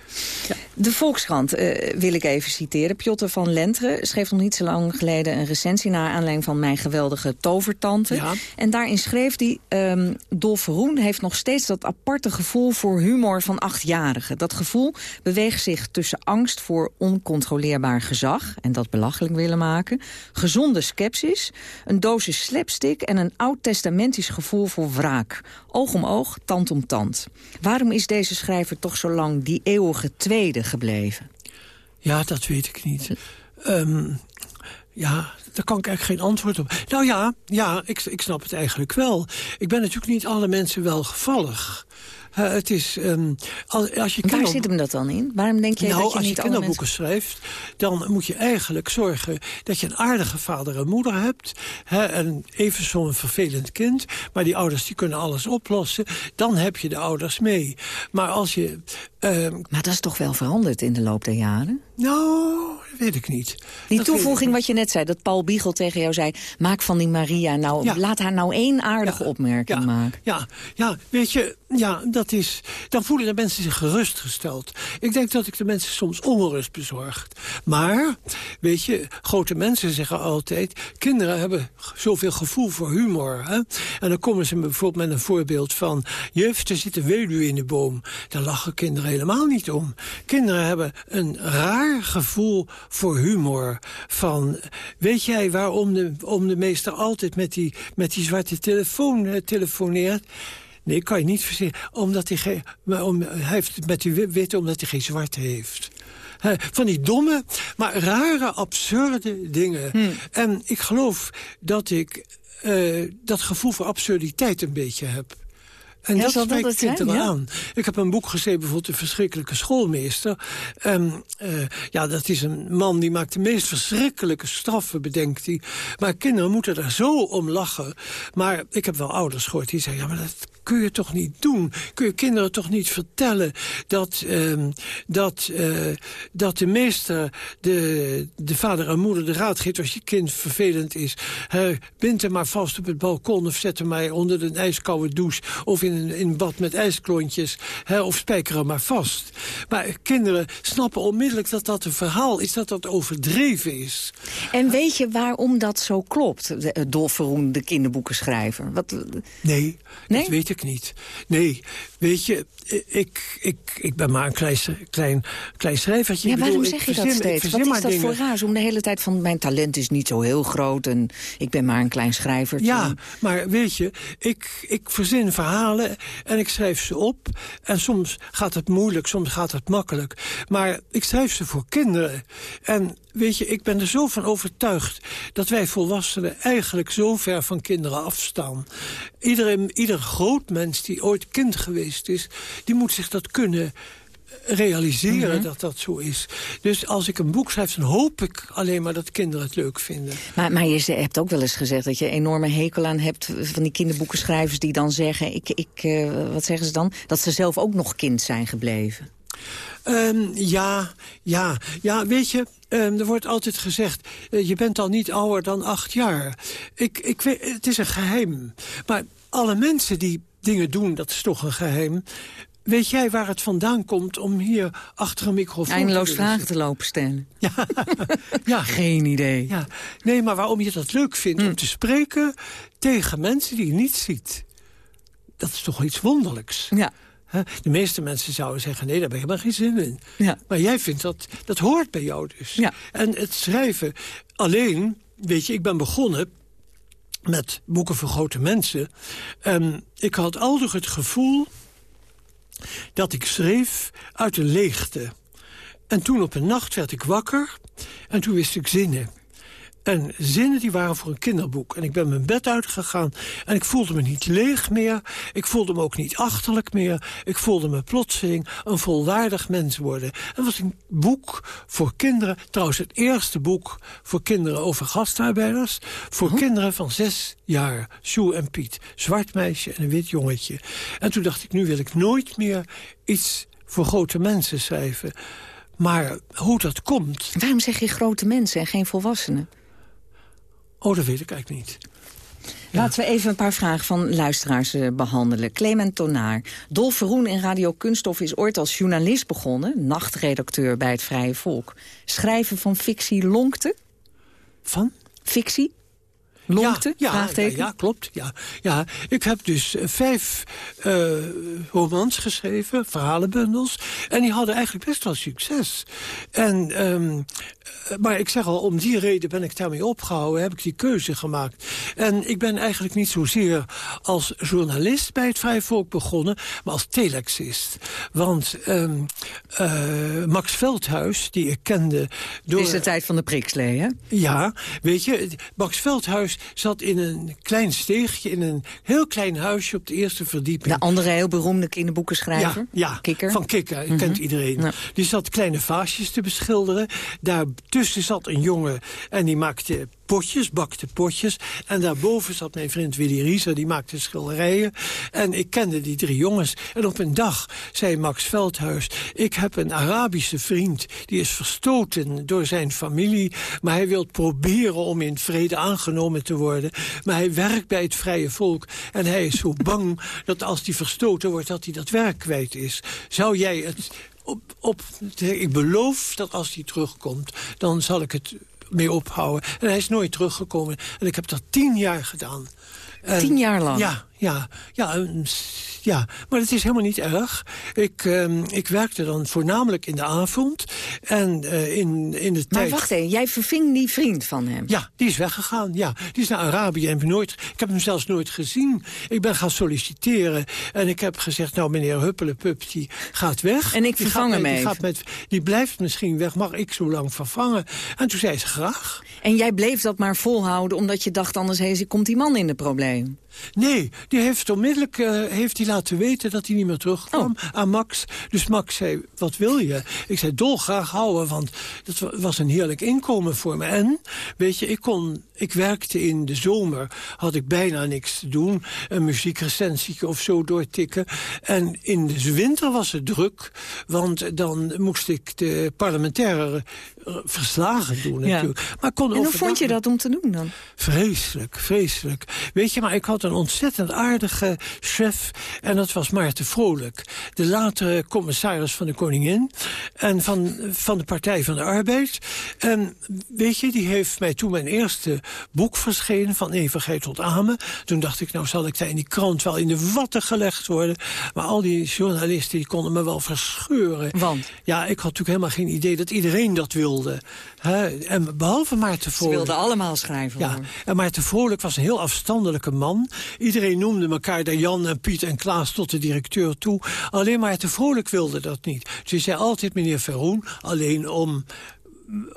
De Volkskrant eh, wil ik even citeren. Piotr van Lenteren schreef nog niet zo lang geleden een recensie... naar aanleiding van mijn geweldige tovertante. Ja. En daarin schreef hij... ehm Dolf Verhoen heeft nog steeds dat aparte gevoel voor humor van achtjarigen. Dat gevoel beweegt zich tussen angst voor oncontroleerbaar gezag... en dat belachelijk willen maken, gezonde scepsis... een dosis slapstick en een oud-testamentisch gevoel voor wraak. Oog om oog, tand om tand. Waarom is deze schrijver toch zo lang die eeuwige tweede gebleven? Ja, dat weet ik niet. Ehm, ja, daar kan ik eigenlijk geen antwoord op. Nou ja, ja ik, ik snap het eigenlijk wel. Ik ben natuurlijk niet alle mensen welgevallig. Uh, het is, um, als, als je Waar zit hem dat dan in? Waarom denk je nou, dat je als niet je kinderboeken mensen... schrijft, dan moet je eigenlijk zorgen dat je een aardige vader en moeder hebt. Hè, en even zo'n vervelend kind. Maar die ouders die kunnen alles oplossen. Dan heb je de ouders mee. Maar als je... Uh, maar dat is toch wel veranderd in de loop der jaren? Nou, dat weet ik niet. Die dat toevoeging wat je net zei, dat Paul Biegel tegen jou zei... maak van die Maria nou, Ja. laat haar nou één aardige Ja. opmerking Ja. maken. Ja, ja, weet je, ja, dat is, dan voelen de mensen zich gerustgesteld. Ik denk dat ik de mensen soms onrust bezorgd. Maar, weet je, grote mensen zeggen altijd... kinderen hebben zoveel gevoel voor humor. Hè? En dan komen ze bijvoorbeeld met een voorbeeld van... juf, er zit een weduwe in de boom. Daar lachen kinderen helemaal niet om. Kinderen hebben een raar gevoel voor humor. Van, weet jij waarom de, om de meester altijd met die, met die zwarte telefoon eh, telefoneert? Nee, kan je niet verzinnen. Omdat hij, geen, om, hij heeft het met die wi- witte omdat hij geen zwarte heeft. Van die domme, maar rare, absurde dingen. En ik geloof dat ik eh, dat gevoel voor absurditeit een beetje heb. En dat spreekt kinderen ja? aan. Ik heb een boek geschreven, bijvoorbeeld De Verschrikkelijke Schoolmeester. En, eh, ja, dat is een man die maakt de meest verschrikkelijke straffen, bedenkt hij. Maar kinderen moeten daar zo om lachen. Maar ik heb wel ouders gehoord die zeggen... ja, maar dat kun je toch niet doen? Kun je kinderen toch niet vertellen dat, ehm, dat, eh, dat de meester de, de vader en moeder de raad geeft... als je kind vervelend is, hè, bind hem maar vast op het balkon... of zet hem maar onder een ijskoude douche... of in een, in bad met ijsklontjes, hè, of spijker hem maar vast. Maar kinderen snappen onmiddellijk dat dat een verhaal is... dat dat overdreven is. En weet je waarom dat zo klopt, de- eh, de kinderboekenschrijver? Wat, Nee, Nee? dat weet ik niet. Nee, weet je, ik, ik, ik ben maar een klein, klein, klein schrijvertje. ja, waarom bedoel, zeg je dat verzin- steeds? Wat is dat voor raar? Om de hele tijd van, mijn talent is niet zo heel groot... en ik ben maar een klein schrijvertje. Ja, maar weet je, ik, ik verzin verhalen en ik schrijf ze op. En soms gaat het moeilijk, soms gaat het makkelijk. Maar ik schrijf ze voor kinderen. En weet je, ik ben er zo van overtuigd... dat wij volwassenen eigenlijk zo ver van kinderen afstaan. Iedereen, ieder groot mens die ooit kind geweest is... die moet zich dat kunnen realiseren Mhm. dat dat zo is. Dus als ik een boek schrijf, dan hoop ik alleen maar dat kinderen het leuk vinden. Maar, maar je hebt ook wel eens gezegd dat je een enorme hekel aan hebt... van die kinderboekenschrijvers die dan zeggen... Ik, ik, eh, wat zeggen ze dan? Dat ze zelf ook nog kind zijn gebleven. Ehm, ja, ja, ja, weet je, ehm, er wordt altijd gezegd... eh, je bent al niet ouder dan acht jaar. Ik, ik weet, het is een geheim. Maar alle mensen die dingen doen, dat is toch een geheim... Weet jij waar het vandaan komt om hier achter een microfoon Eindeloos te vragen te lopen stellen. (laughs) Ja. Geen idee. Ja, nee, maar waarom je dat leuk vindt Hm. om te spreken tegen mensen die je niet ziet. Dat is toch iets wonderlijks. Ja. De meeste mensen zouden zeggen, nee, daar ben je maar geen zin in. Ja. Maar jij vindt dat, dat hoort bij jou dus. Ja. En het schrijven alleen, weet je, ik ben begonnen met boeken voor grote mensen. En ik had altijd het gevoel dat ik schreef uit een leegte. En toen op een nacht werd ik wakker en toen wist ik zinnen. En zinnen die waren voor een kinderboek. En ik ben mijn bed uitgegaan en ik voelde me niet leeg meer. Ik voelde me ook niet achterlijk meer. Ik voelde me plotseling een volwaardig mens worden. En dat was een boek voor kinderen. Trouwens het eerste boek voor kinderen over gastarbeiders. Voor kinderen van zes jaar. Sjoe en Piet. Zwart meisje en een wit jongetje. En toen dacht ik, nu wil ik nooit meer iets voor grote mensen schrijven. Maar hoe dat komt... Waarom zeg je grote mensen en geen volwassenen? Oh, dat weet ik eigenlijk niet. Laten we even een paar vragen van luisteraars eh, behandelen. Clement Tonaar. Dolf Verroen in Radio Kunststof is ooit als journalist begonnen. Nachtredacteur bij het Vrije Volk. Schrijven van fictie lonkte? Van? Fictie? Ja, ja, ja, klopt. Ja, ja. Ik heb dus eh, vijf eh, romans geschreven, verhalenbundels. En die hadden eigenlijk best wel succes. En, ehm, eh, maar ik zeg al, om die reden ben ik daarmee opgehouden. Heb ik die keuze gemaakt. En ik ben eigenlijk niet zozeer als journalist bij het Vrije Volk begonnen... maar als telexist. Want ehm, eh, Max Veldhuis, die ik kende... Door, is de tijd van de prikslee, hè? ja, weet je, Max Veldhuis zat in een klein steegje, in een heel klein huisje op de eerste verdieping. De andere heel beroemde kinderboekenschrijver, ja, ja, Kikker. van Kikker, mm kent iedereen. Ja. Die zat kleine vaasjes te beschilderen. Daartussen zat een jongen en die maakte potjes, bakte potjes. En daarboven zat mijn vriend Willy Rieser, die maakte schilderijen. En ik kende die drie jongens. En op een dag zei Max Veldhuis... ik heb een Arabische vriend, die is verstoten door zijn familie... maar hij wil proberen om in vrede aangenomen te worden. Maar hij werkt bij het vrije volk. En hij is zo bang dat als hij verstoten wordt... dat hij dat werk kwijt is. Zou jij het op, op, ik beloof dat als hij terugkomt, dan zal ik het mee ophouden. En hij is nooit teruggekomen. En ik heb dat tien jaar gedaan. En, Tien jaar lang? Ja, ja, ja, ja, maar het is helemaal niet erg. Ik, uh, ik werkte dan voornamelijk in de avond en uh, in, in de maar tijd... wacht even, jij verving die vriend van hem? Ja, die is weggegaan, ja. Die is naar Arabië en nooit, ik heb hem zelfs nooit gezien. Ik ben gaan solliciteren en ik heb gezegd... nou, meneer Huppelepup, die gaat weg. En ik vervang hem die, gaat met, die blijft misschien weg, mag ik zo lang vervangen? En toen zei ze graag. En jij bleef dat maar volhouden omdat je dacht... anders hey, komt die man in de probleem? Nee, die heeft onmiddellijk uh, heeft hij laten weten dat hij niet meer terugkwam oh. aan Max. Dus Max zei, wat wil je? Ik zei, dolgraag houden, want dat was een heerlijk inkomen voor me. En, weet je, ik kon... Ik werkte in de zomer, had ik bijna niks te doen. Een muziekrecensie of zo doortikken. En in de winter was het druk, want dan moest ik de parlementaire verslagen doen natuurlijk. Ja. Maar kon en hoe vond je dat om te doen dan? Vreselijk, vreselijk. Weet je, maar ik had een ontzettend aardige chef en dat was Maarten Vrolijk. De latere commissaris van de Koningin en van, van de Partij van de Arbeid. En weet je, die heeft mij toen mijn eerste boek verschenen... van eeuwigheid tot Amen. Toen dacht ik, nou zal ik daar in die krant wel in de watten gelegd worden. Maar al die journalisten die konden me wel verscheuren. Want? Ja, ik had natuurlijk helemaal geen idee dat iedereen dat wilde. He, en behalve Maarten Vrolijk. Ze wilden allemaal schrijven. Ja, hoor. en Maarten Vrolijk was een heel afstandelijke man. Iedereen noemde elkaar de Jan en Piet en Klaas tot de directeur toe. Alleen Maarten Vrolijk wilde dat niet. Hij zei altijd meneer Verhoen, alleen om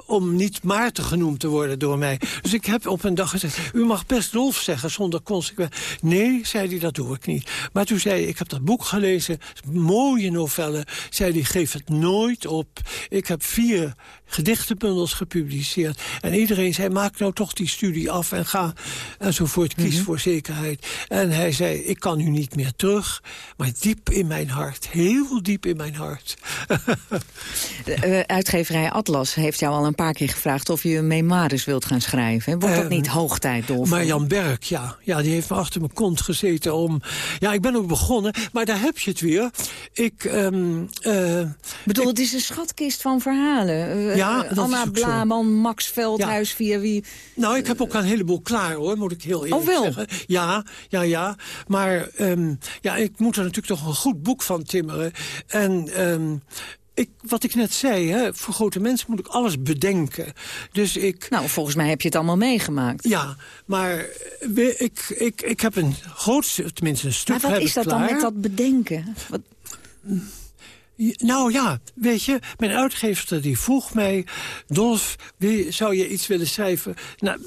om niet Maarten genoemd te worden door mij. Dus ik heb op een dag gezegd, u mag best Dolf zeggen zonder consequentie. Nee, zei hij, dat doe ik niet. Maar toen zei hij, ik heb dat boek gelezen, mooie novelle. Zei hij, geef het nooit op. Ik heb vier gedichtenbundels gepubliceerd. En iedereen zei, maak nou toch die studie af en ga enzovoort. Kies mm -hmm. voor zekerheid. En hij zei, ik kan u niet meer terug. Maar diep in mijn hart, heel diep in mijn hart. (laughs) De uh, uitgeverij Atlas heeft jou al een paar keer gevraagd of je een memoires wilt gaan schrijven. Wordt dat uh, niet hoog tijd, Dolf? Maar Jan Berk, ja. ja. Die heeft me achter mijn kont gezeten om... Ja, ik ben ook begonnen, maar daar heb je het weer. Ik... Um, uh, bedoel, ik... het is een schatkist van verhalen. ja, dat Anna Blaman, zo. Max Veldhuis, ja. via wie... Nou, ik heb ook een heleboel klaar, hoor, moet ik heel eerlijk oh, wel? zeggen. Ja, ja, ja. Maar um, ja, ik moet er natuurlijk toch een goed boek van timmeren. En... Ik, wat ik net zei, hè, voor grote mensen moet ik alles bedenken. Dus ik... Nou, volgens mij heb je het allemaal meegemaakt. Ja, maar ik, ik, ik heb een groot, tenminste een stuk Maar wat is dat klaar. dan met dat bedenken? Wat... Nou ja, weet je, mijn uitgever die vroeg mij... Dolf, zou je iets willen schrijven? Nou,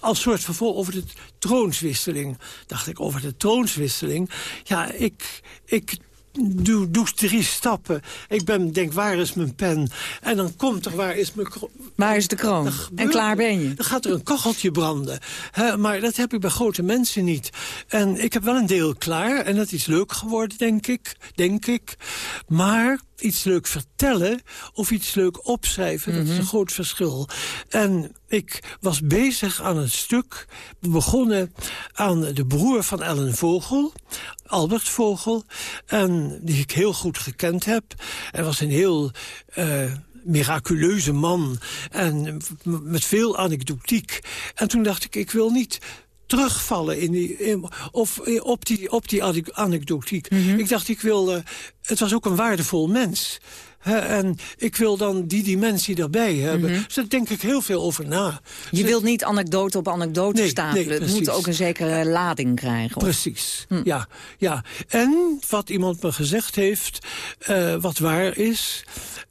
als soort vervolg over de troonswisseling. Dacht ik, over de troonswisseling? Ja, ik, ik doe, doe drie stappen. Ik ben, denk, waar is mijn pen? En dan komt er, waar is mijn kroon? Waar is de kroon? En klaar ben je. Dan gaat er een kacheltje branden. He, maar dat heb ik bij grote mensen niet. En ik heb wel een deel klaar. En dat is leuk geworden, denk ik. Denk ik. Maar iets leuk vertellen of iets leuk opschrijven, mm -hmm. dat is een groot verschil. En ik was bezig aan een stuk, begonnen aan de broer van Ellen Vogel, Albert Vogel, en die ik heel goed gekend heb. Hij was een heel... Uh, miraculeuze man en met veel anekdotiek. En toen dacht ik, ik wil niet terugvallen in die, in, of op die, op die anekdotiek. Mm -hmm. Ik dacht, ik wilde... Het was ook een waardevol mens. He, en ik wil dan die dimensie erbij hebben. Mm -hmm. Dus daar denk ik heel veel over na. Je wilt niet anekdote op anekdote nee, stapelen. Nee, het moet ook een zekere lading krijgen. Of? Precies, hm. ja, ja. En wat iemand me gezegd heeft, uh, wat waar is...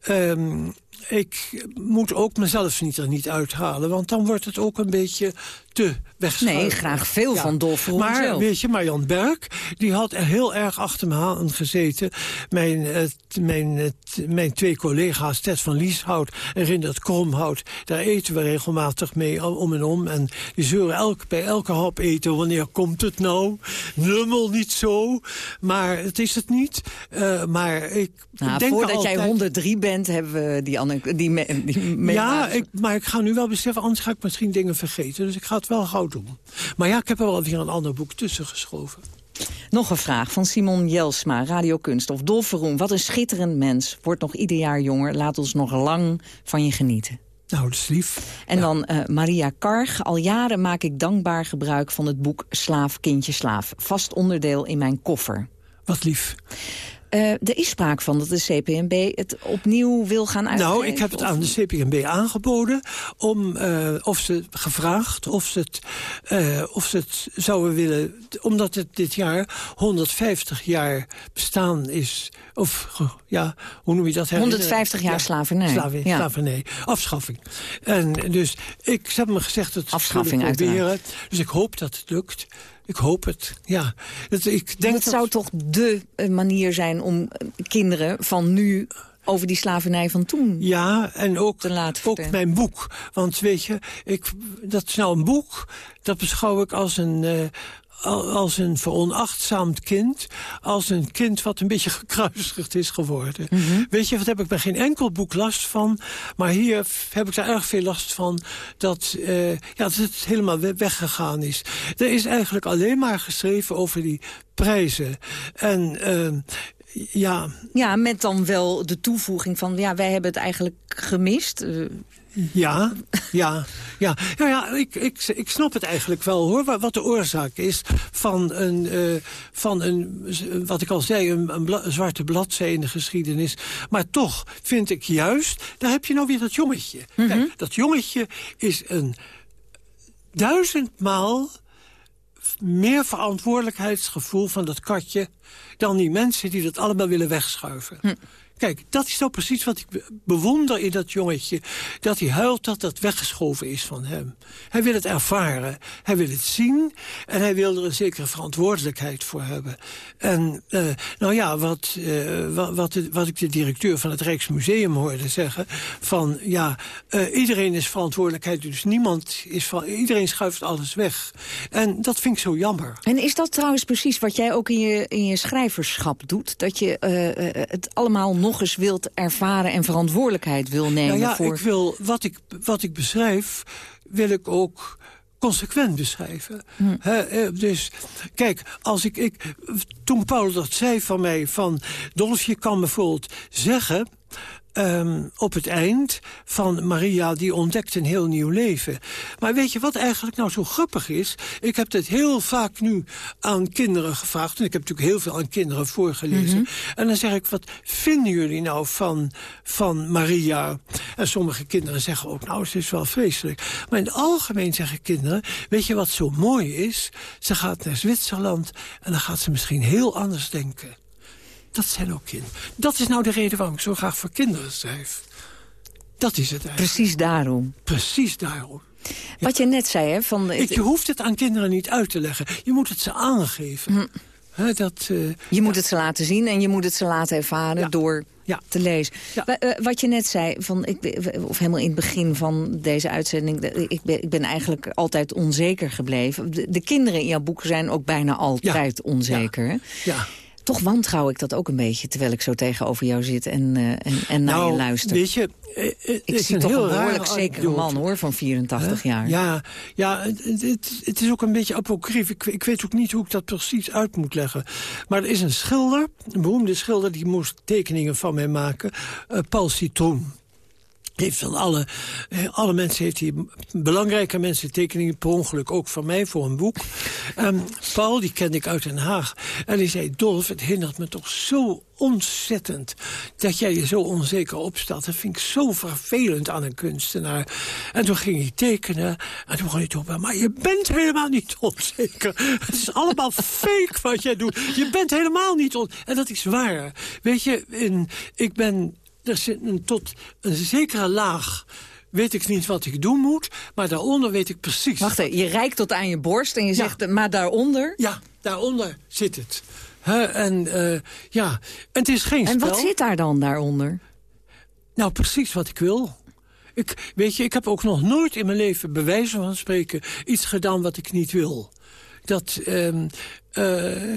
Um, ik moet ook mezelf niet er niet uithalen. Want dan wordt het ook een beetje te wegschuiven. Nee, graag veel van Dolf Maar zelf. weet je, Marjan Berg, die had er heel erg achter me aan gezeten. Mijn, eh, mijn, eh, mijn twee collega's, Ted van Lieshout en Rindert Kromhout... daar eten we regelmatig mee om en om. En die zeuren elk, bij elke hap eten, wanneer komt het nou? Nummel niet zo, maar het is het niet. Eh, maar ik Nou, denk voordat jij altijd- 103 bent, hebben we die, die, me- die ja, ik, maar ik ga nu wel beseffen, anders ga ik misschien dingen vergeten. Dus ik ga het wel gauw doen. Maar ja, ik heb er wel weer een ander boek tussen geschoven. Nog een vraag van Simon Jelsma, radiokunst of Dolf Verroen. Wat een schitterend mens. Wordt nog ieder jaar jonger. Laat ons nog lang van je genieten. Nou, dat is lief. En dan eh, Maria Karg. Al jaren maak ik dankbaar gebruik van het boek Slaaf, Kindje, Slaaf. Vast onderdeel in mijn koffer. Wat lief. Eh, er is sprake van dat de CPNB het opnieuw wil gaan uitgeven. Nou, ik heb het aan de CPMB aangeboden om eh, of ze gevraagd of ze het, eh, of ze het zouden willen, omdat het dit jaar 150 jaar bestaan is. Of ja, hoe noem je dat? 150 jaar slavernij. Slavi- Ja. Slavernij, afschaffing. En dus ik ze hebben me gezegd dat ze zullen proberen. Dus ik hoop dat het lukt. Ik hoop het, ja. Het, ik denk dat, dat zou toch de eh, manier zijn om eh, kinderen van nu over die slavernij van toen Ja, en ook, ook mijn boek. Want weet je, ik, dat is nou een boek, dat beschouw ik als een, eh, als een veronachtzaamd kind. Als een kind wat een beetje (laughs) gekruisigd is geworden. Mhm. Weet je, wat heb ik bij geen enkel boek last van. Maar hier heb ik daar erg veel last van dat, eh, ja, dat het helemaal we- weggegaan is. Er is eigenlijk alleen maar geschreven over die prijzen. En eh, ja, Ja, met dan wel de toevoeging van... ja, wij hebben het eigenlijk gemist. Eh, Ja, ja, ja. Nou ja, ik, ik, ik snap het eigenlijk wel hoor, wa- wat de oorzaak is van een, eh, van een wat ik al zei, een, een, bla- een zwarte bladzij in de geschiedenis. Maar toch vind ik juist, daar heb je nou weer dat jongetje. Kijk, dat jongetje is een duizendmaal meer verantwoordelijkheidsgevoel van dat katje... dan die mensen die dat allemaal willen wegschuiven. Kijk, dat is nou precies wat ik be- bewonder in dat jongetje. Dat hij huilt dat dat weggeschoven is van hem. Hij wil het ervaren, hij wil het zien... en hij wil er een zekere verantwoordelijkheid voor hebben. En eh, nou ja, wat, eh, wat, wat, de- wat ik de directeur van het Rijksmuseum hoorde zeggen... van ja, eh, iedereen is verantwoordelijkheid, dus niemand is van... iedereen schuift alles weg. En dat vind ik zo jammer. En is dat trouwens precies wat jij ook in je, in je schrijverschap doet? Dat je het allemaal nog eens wilt ervaren en verantwoordelijkheid wil nemen Nou ja, voor... ik wil, wat, ik, wat ik beschrijf, wil ik ook consequent beschrijven. Hm. Eh, dus kijk, als ik, ik, toen Paul dat zei van mij, van Dolf, je kan bijvoorbeeld zeggen... ehm, op het eind van Maria, die ontdekt een heel nieuw leven. Maar weet je wat eigenlijk nou zo grappig is? Ik heb dit heel vaak nu aan kinderen gevraagd. En ik heb natuurlijk heel veel aan kinderen voorgelezen. En dan zeg ik, wat vinden jullie nou van, van Maria? En sommige kinderen zeggen ook, nou, het is wel vreselijk. Maar in het algemeen zeggen kinderen, weet je wat zo mooi is? Ze gaat naar Zwitserland en dan gaat ze misschien heel anders denken. Dat zijn ook kinderen. Dat is nou de reden waarom ik zo graag voor kinderen schrijf. Dat is het eigenlijk. Precies daarom. Precies daarom. Wat je net zei, hè? Van, Ik, je hoeft het aan kinderen niet uit te leggen. Je moet het ze aangeven. Hè, dat, eh, je moet het ze laten zien en je moet het ze laten ervaren door te lezen. Eh, Wat je net zei, van, ik, of helemaal in het begin van deze uitzending... de- ik ben, ik ben eigenlijk altijd onzeker gebleven. De, de kinderen in jouw boek zijn ook bijna altijd onzeker. ja. Toch wantrouw ik dat ook een beetje, terwijl ik zo tegenover jou zit en, eh, en, en naar nou, je luister. weet je... eh, eh, ik zie een toch een behoorlijk zekere man, hoor, van 84 Hè? jaar. Ja, ja het, het, het is ook een beetje apocrief. Ik, ik weet ook niet hoe ik dat precies uit moet leggen. Maar er is een schilder, een beroemde schilder... die moest tekeningen van mij maken. Paul Citroen. Heeft van alle, alle mensen heeft hij, belangrijke mensen, tekeningen per ongeluk ook van mij voor een boek. Ehm, Paul, die kende ik uit Den Haag. En die zei, Dolf, het hindert me toch zo ontzettend dat jij je zo onzeker opstelt. Dat vind ik zo vervelend aan een kunstenaar. En toen ging hij tekenen en toen begon hij roepen, maar je bent helemaal niet onzeker. Het is allemaal fake wat jij doet. Je bent helemaal niet onzeker. En dat is waar. Weet je, ik ben er zit een, tot een zekere laag weet ik niet wat ik doen moet, maar daaronder weet ik precies. Wacht even, je reikt tot aan je borst en je zegt, maar daaronder? Ja, daaronder zit het. En uh, ja, het is geen En spel. wat zit daar dan daaronder? Nou, precies wat ik wil. Ik, weet je, ik heb ook nog nooit in mijn leven, bij wijze van spreken, iets gedaan wat ik niet wil. Dat, um, uh,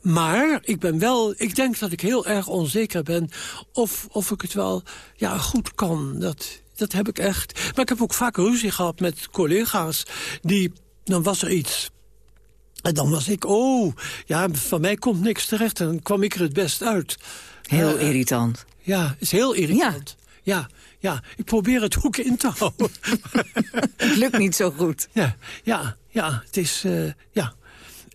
maar ik ben wel, ik denk dat ik heel erg onzeker ben of, of ik het wel ja, goed kan. Dat, dat heb ik echt. Maar ik heb ook vaak ruzie gehad met collega's die, dan was er iets. En dan was ik, oh, ja, van mij komt niks terecht. En dan kwam ik er het best uit. Heel uh, irritant. Ja, is heel irritant. Ja. ja. Ja, ik probeer het ook in te houden. (laughs) het lukt niet zo goed. Ja, ja, ja het is... Uh, ja.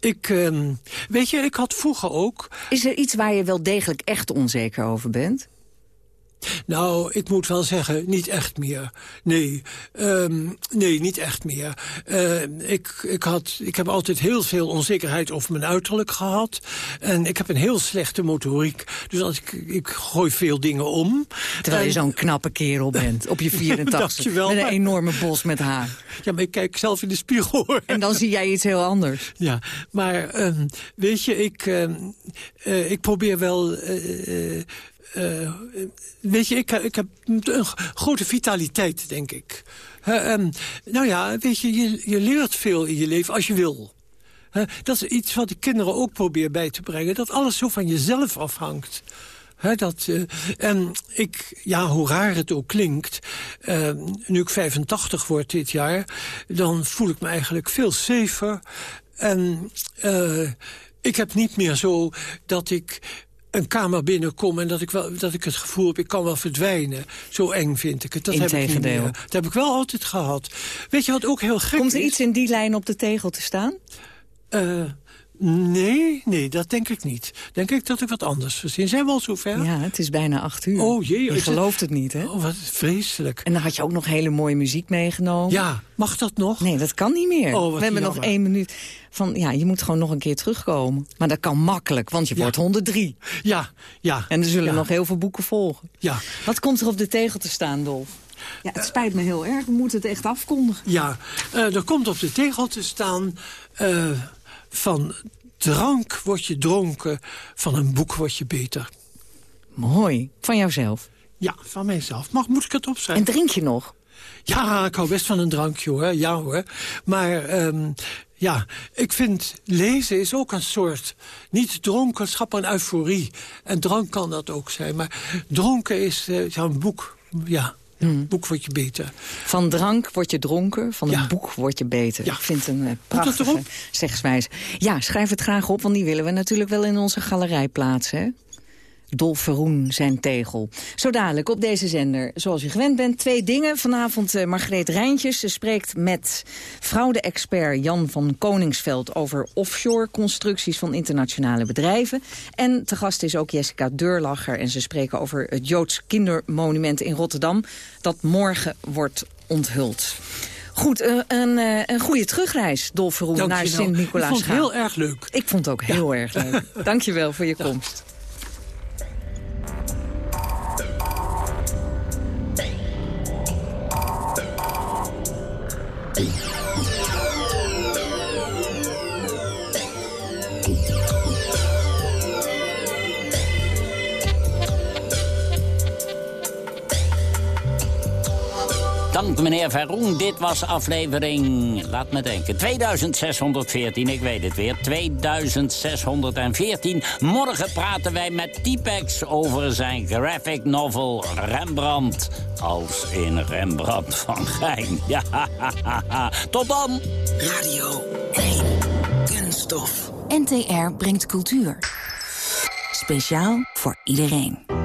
Ik, uh, weet je, ik had vroeger ook... Is er iets waar je wel degelijk echt onzeker over bent? Nou, ik moet wel zeggen, niet echt meer. Nee, um, nee niet echt meer. Uh, ik, ik, had, ik heb altijd heel veel onzekerheid over mijn uiterlijk gehad. En ik heb een heel slechte motoriek. Dus als ik, ik gooi veel dingen om. Terwijl en... je zo'n knappe kerel bent, op je (laughs) 84. wel, met een maar... enorme bos met haar. Ja, maar ik kijk zelf in de spiegel. Hoor. En dan zie jij iets heel anders. Ja, maar um, weet je, ik, um, uh, ik probeer wel... Uh, uh, weet je, ik, ik heb een grote vitaliteit, denk ik. Um, nou ja, weet je, je, leert veel in je leven als je wil. Dat is iets wat ik kinderen ook probeer bij te brengen. Dat alles zo van jezelf afhangt. Dat, uh, en ik, ja, hoe raar het ook klinkt... Uh, nu ik 85 word dit jaar... dan voel ik me eigenlijk veel safer. En ik heb niet meer zo dat ik een kamer binnenkom en dat ik, wel, dat ik het gevoel heb... ik kan wel verdwijnen. Zo eng vind ik het. Dat heb ik niet meer. Dat heb ik wel altijd gehad. Weet je wat ook heel gek Komt er is? iets in die lijn op de tegel te staan? Uh, nee, nee, dat denk ik niet. Denk ik dat ik wat anders verzin. Zijn we al zover? Ja, het is bijna acht uur. Oh jee. Je gelooft het niet, hè? Oh, wat vreselijk. En dan had je ook nog hele mooie muziek meegenomen. Ja, mag dat nog? Nee, dat kan niet meer. Oh, We hebben jammer. nog één minuut. Van, ja, je moet gewoon nog een keer terugkomen. Maar dat kan makkelijk, want je Ja. wordt 103. Ja, ja. En er zullen ja. nog heel veel boeken volgen. Ja. Wat komt er op de tegel te staan, Dolf? Ja, het spijt me heel erg. We moeten het echt afkondigen. Ja, uh, er komt op de tegel te staan... Uh, van drank word je dronken, van een boek word je beter. Mooi. Van jouzelf? Ja, van mijzelf. Mag, moet ik het opschrijven? En drink je nog? Ja, ik hou best van een drankje hoor. Ja hoor. Maar um, ja, ik vind lezen is ook een soort... niet dronkenschap, maar een euforie. En drank kan dat ook zijn. Maar dronken is uh, ja, een boek. Ja, een boek word je beter. Van drank word je dronken, van een boek word je beter. Ja. Ik vind het een dat prachtige zegswijze. Ja, schrijf het graag op, want die willen we natuurlijk wel in onze galerij plaatsen. Hè? Dolf Verroen, zijn tegel. Zo dadelijk op deze zender, zoals u gewend bent, twee dingen. Vanavond uh, Margreet Rijntjes. Ze spreekt met fraude-expert Jan van Koningsveld... over offshore-constructies van internationale bedrijven. En te gast is ook Jessica Deurlacher. En ze spreken over het Joods kindermonument in Rotterdam... dat morgen wordt onthuld. Goed, uh, een, uh, een goede terugreis, Dolf naar. Sint-Nicolaas. Ik vond het heel erg leuk. Ik vond het ook heel erg leuk. (laughs) Dank je wel voor je komst. Dank meneer Verroen. Dit was aflevering, laat me denken, 2614. Ik weet het weer, 2614. Morgen praten wij met T-Pex over zijn graphic novel Rembrandt. Als in Rembrandt van Gijn. (laughs) Ja, tot dan. Radio 1. Kunststof. NTR brengt cultuur. Speciaal voor iedereen.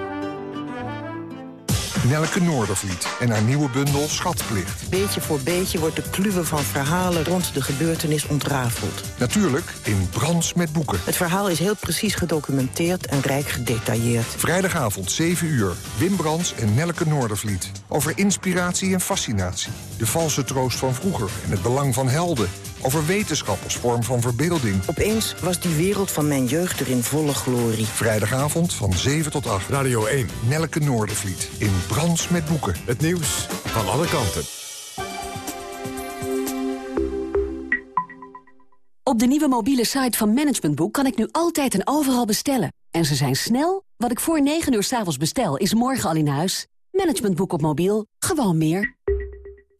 Nelke Noordervliet en haar nieuwe bundel Schatplicht. Beetje voor beetje wordt de kluwe van verhalen rond de gebeurtenis ontrafeld. Natuurlijk in Brands met boeken. Het verhaal is heel precies gedocumenteerd en rijk gedetailleerd. Vrijdagavond 7 uur. Wim Brands en Nelke Noordervliet. Over inspiratie en fascinatie. De valse troost van vroeger en het belang van helden. Over wetenschap als vorm van verbeelding. Opeens was die wereld van mijn jeugd er in volle glorie. Vrijdagavond van 7 tot 8. Radio 1. Nelke Noordervliet. In Brands met boeken. Het nieuws van alle kanten. Op de nieuwe mobiele site van Management Boek kan ik nu altijd en overal bestellen. En ze zijn snel. Wat ik voor 9 uur s avonds bestel, is morgen al in huis. Management Boek op mobiel. Gewoon meer.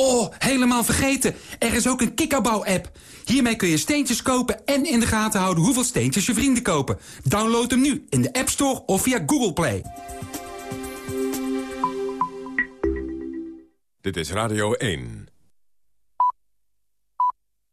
Oh, helemaal vergeten. Er is ook een kikkerbouw-app. Hiermee kun je steentjes kopen en in de gaten houden hoeveel steentjes je vrienden kopen. Download hem nu in de App Store of via Google Play. Dit is Radio 1.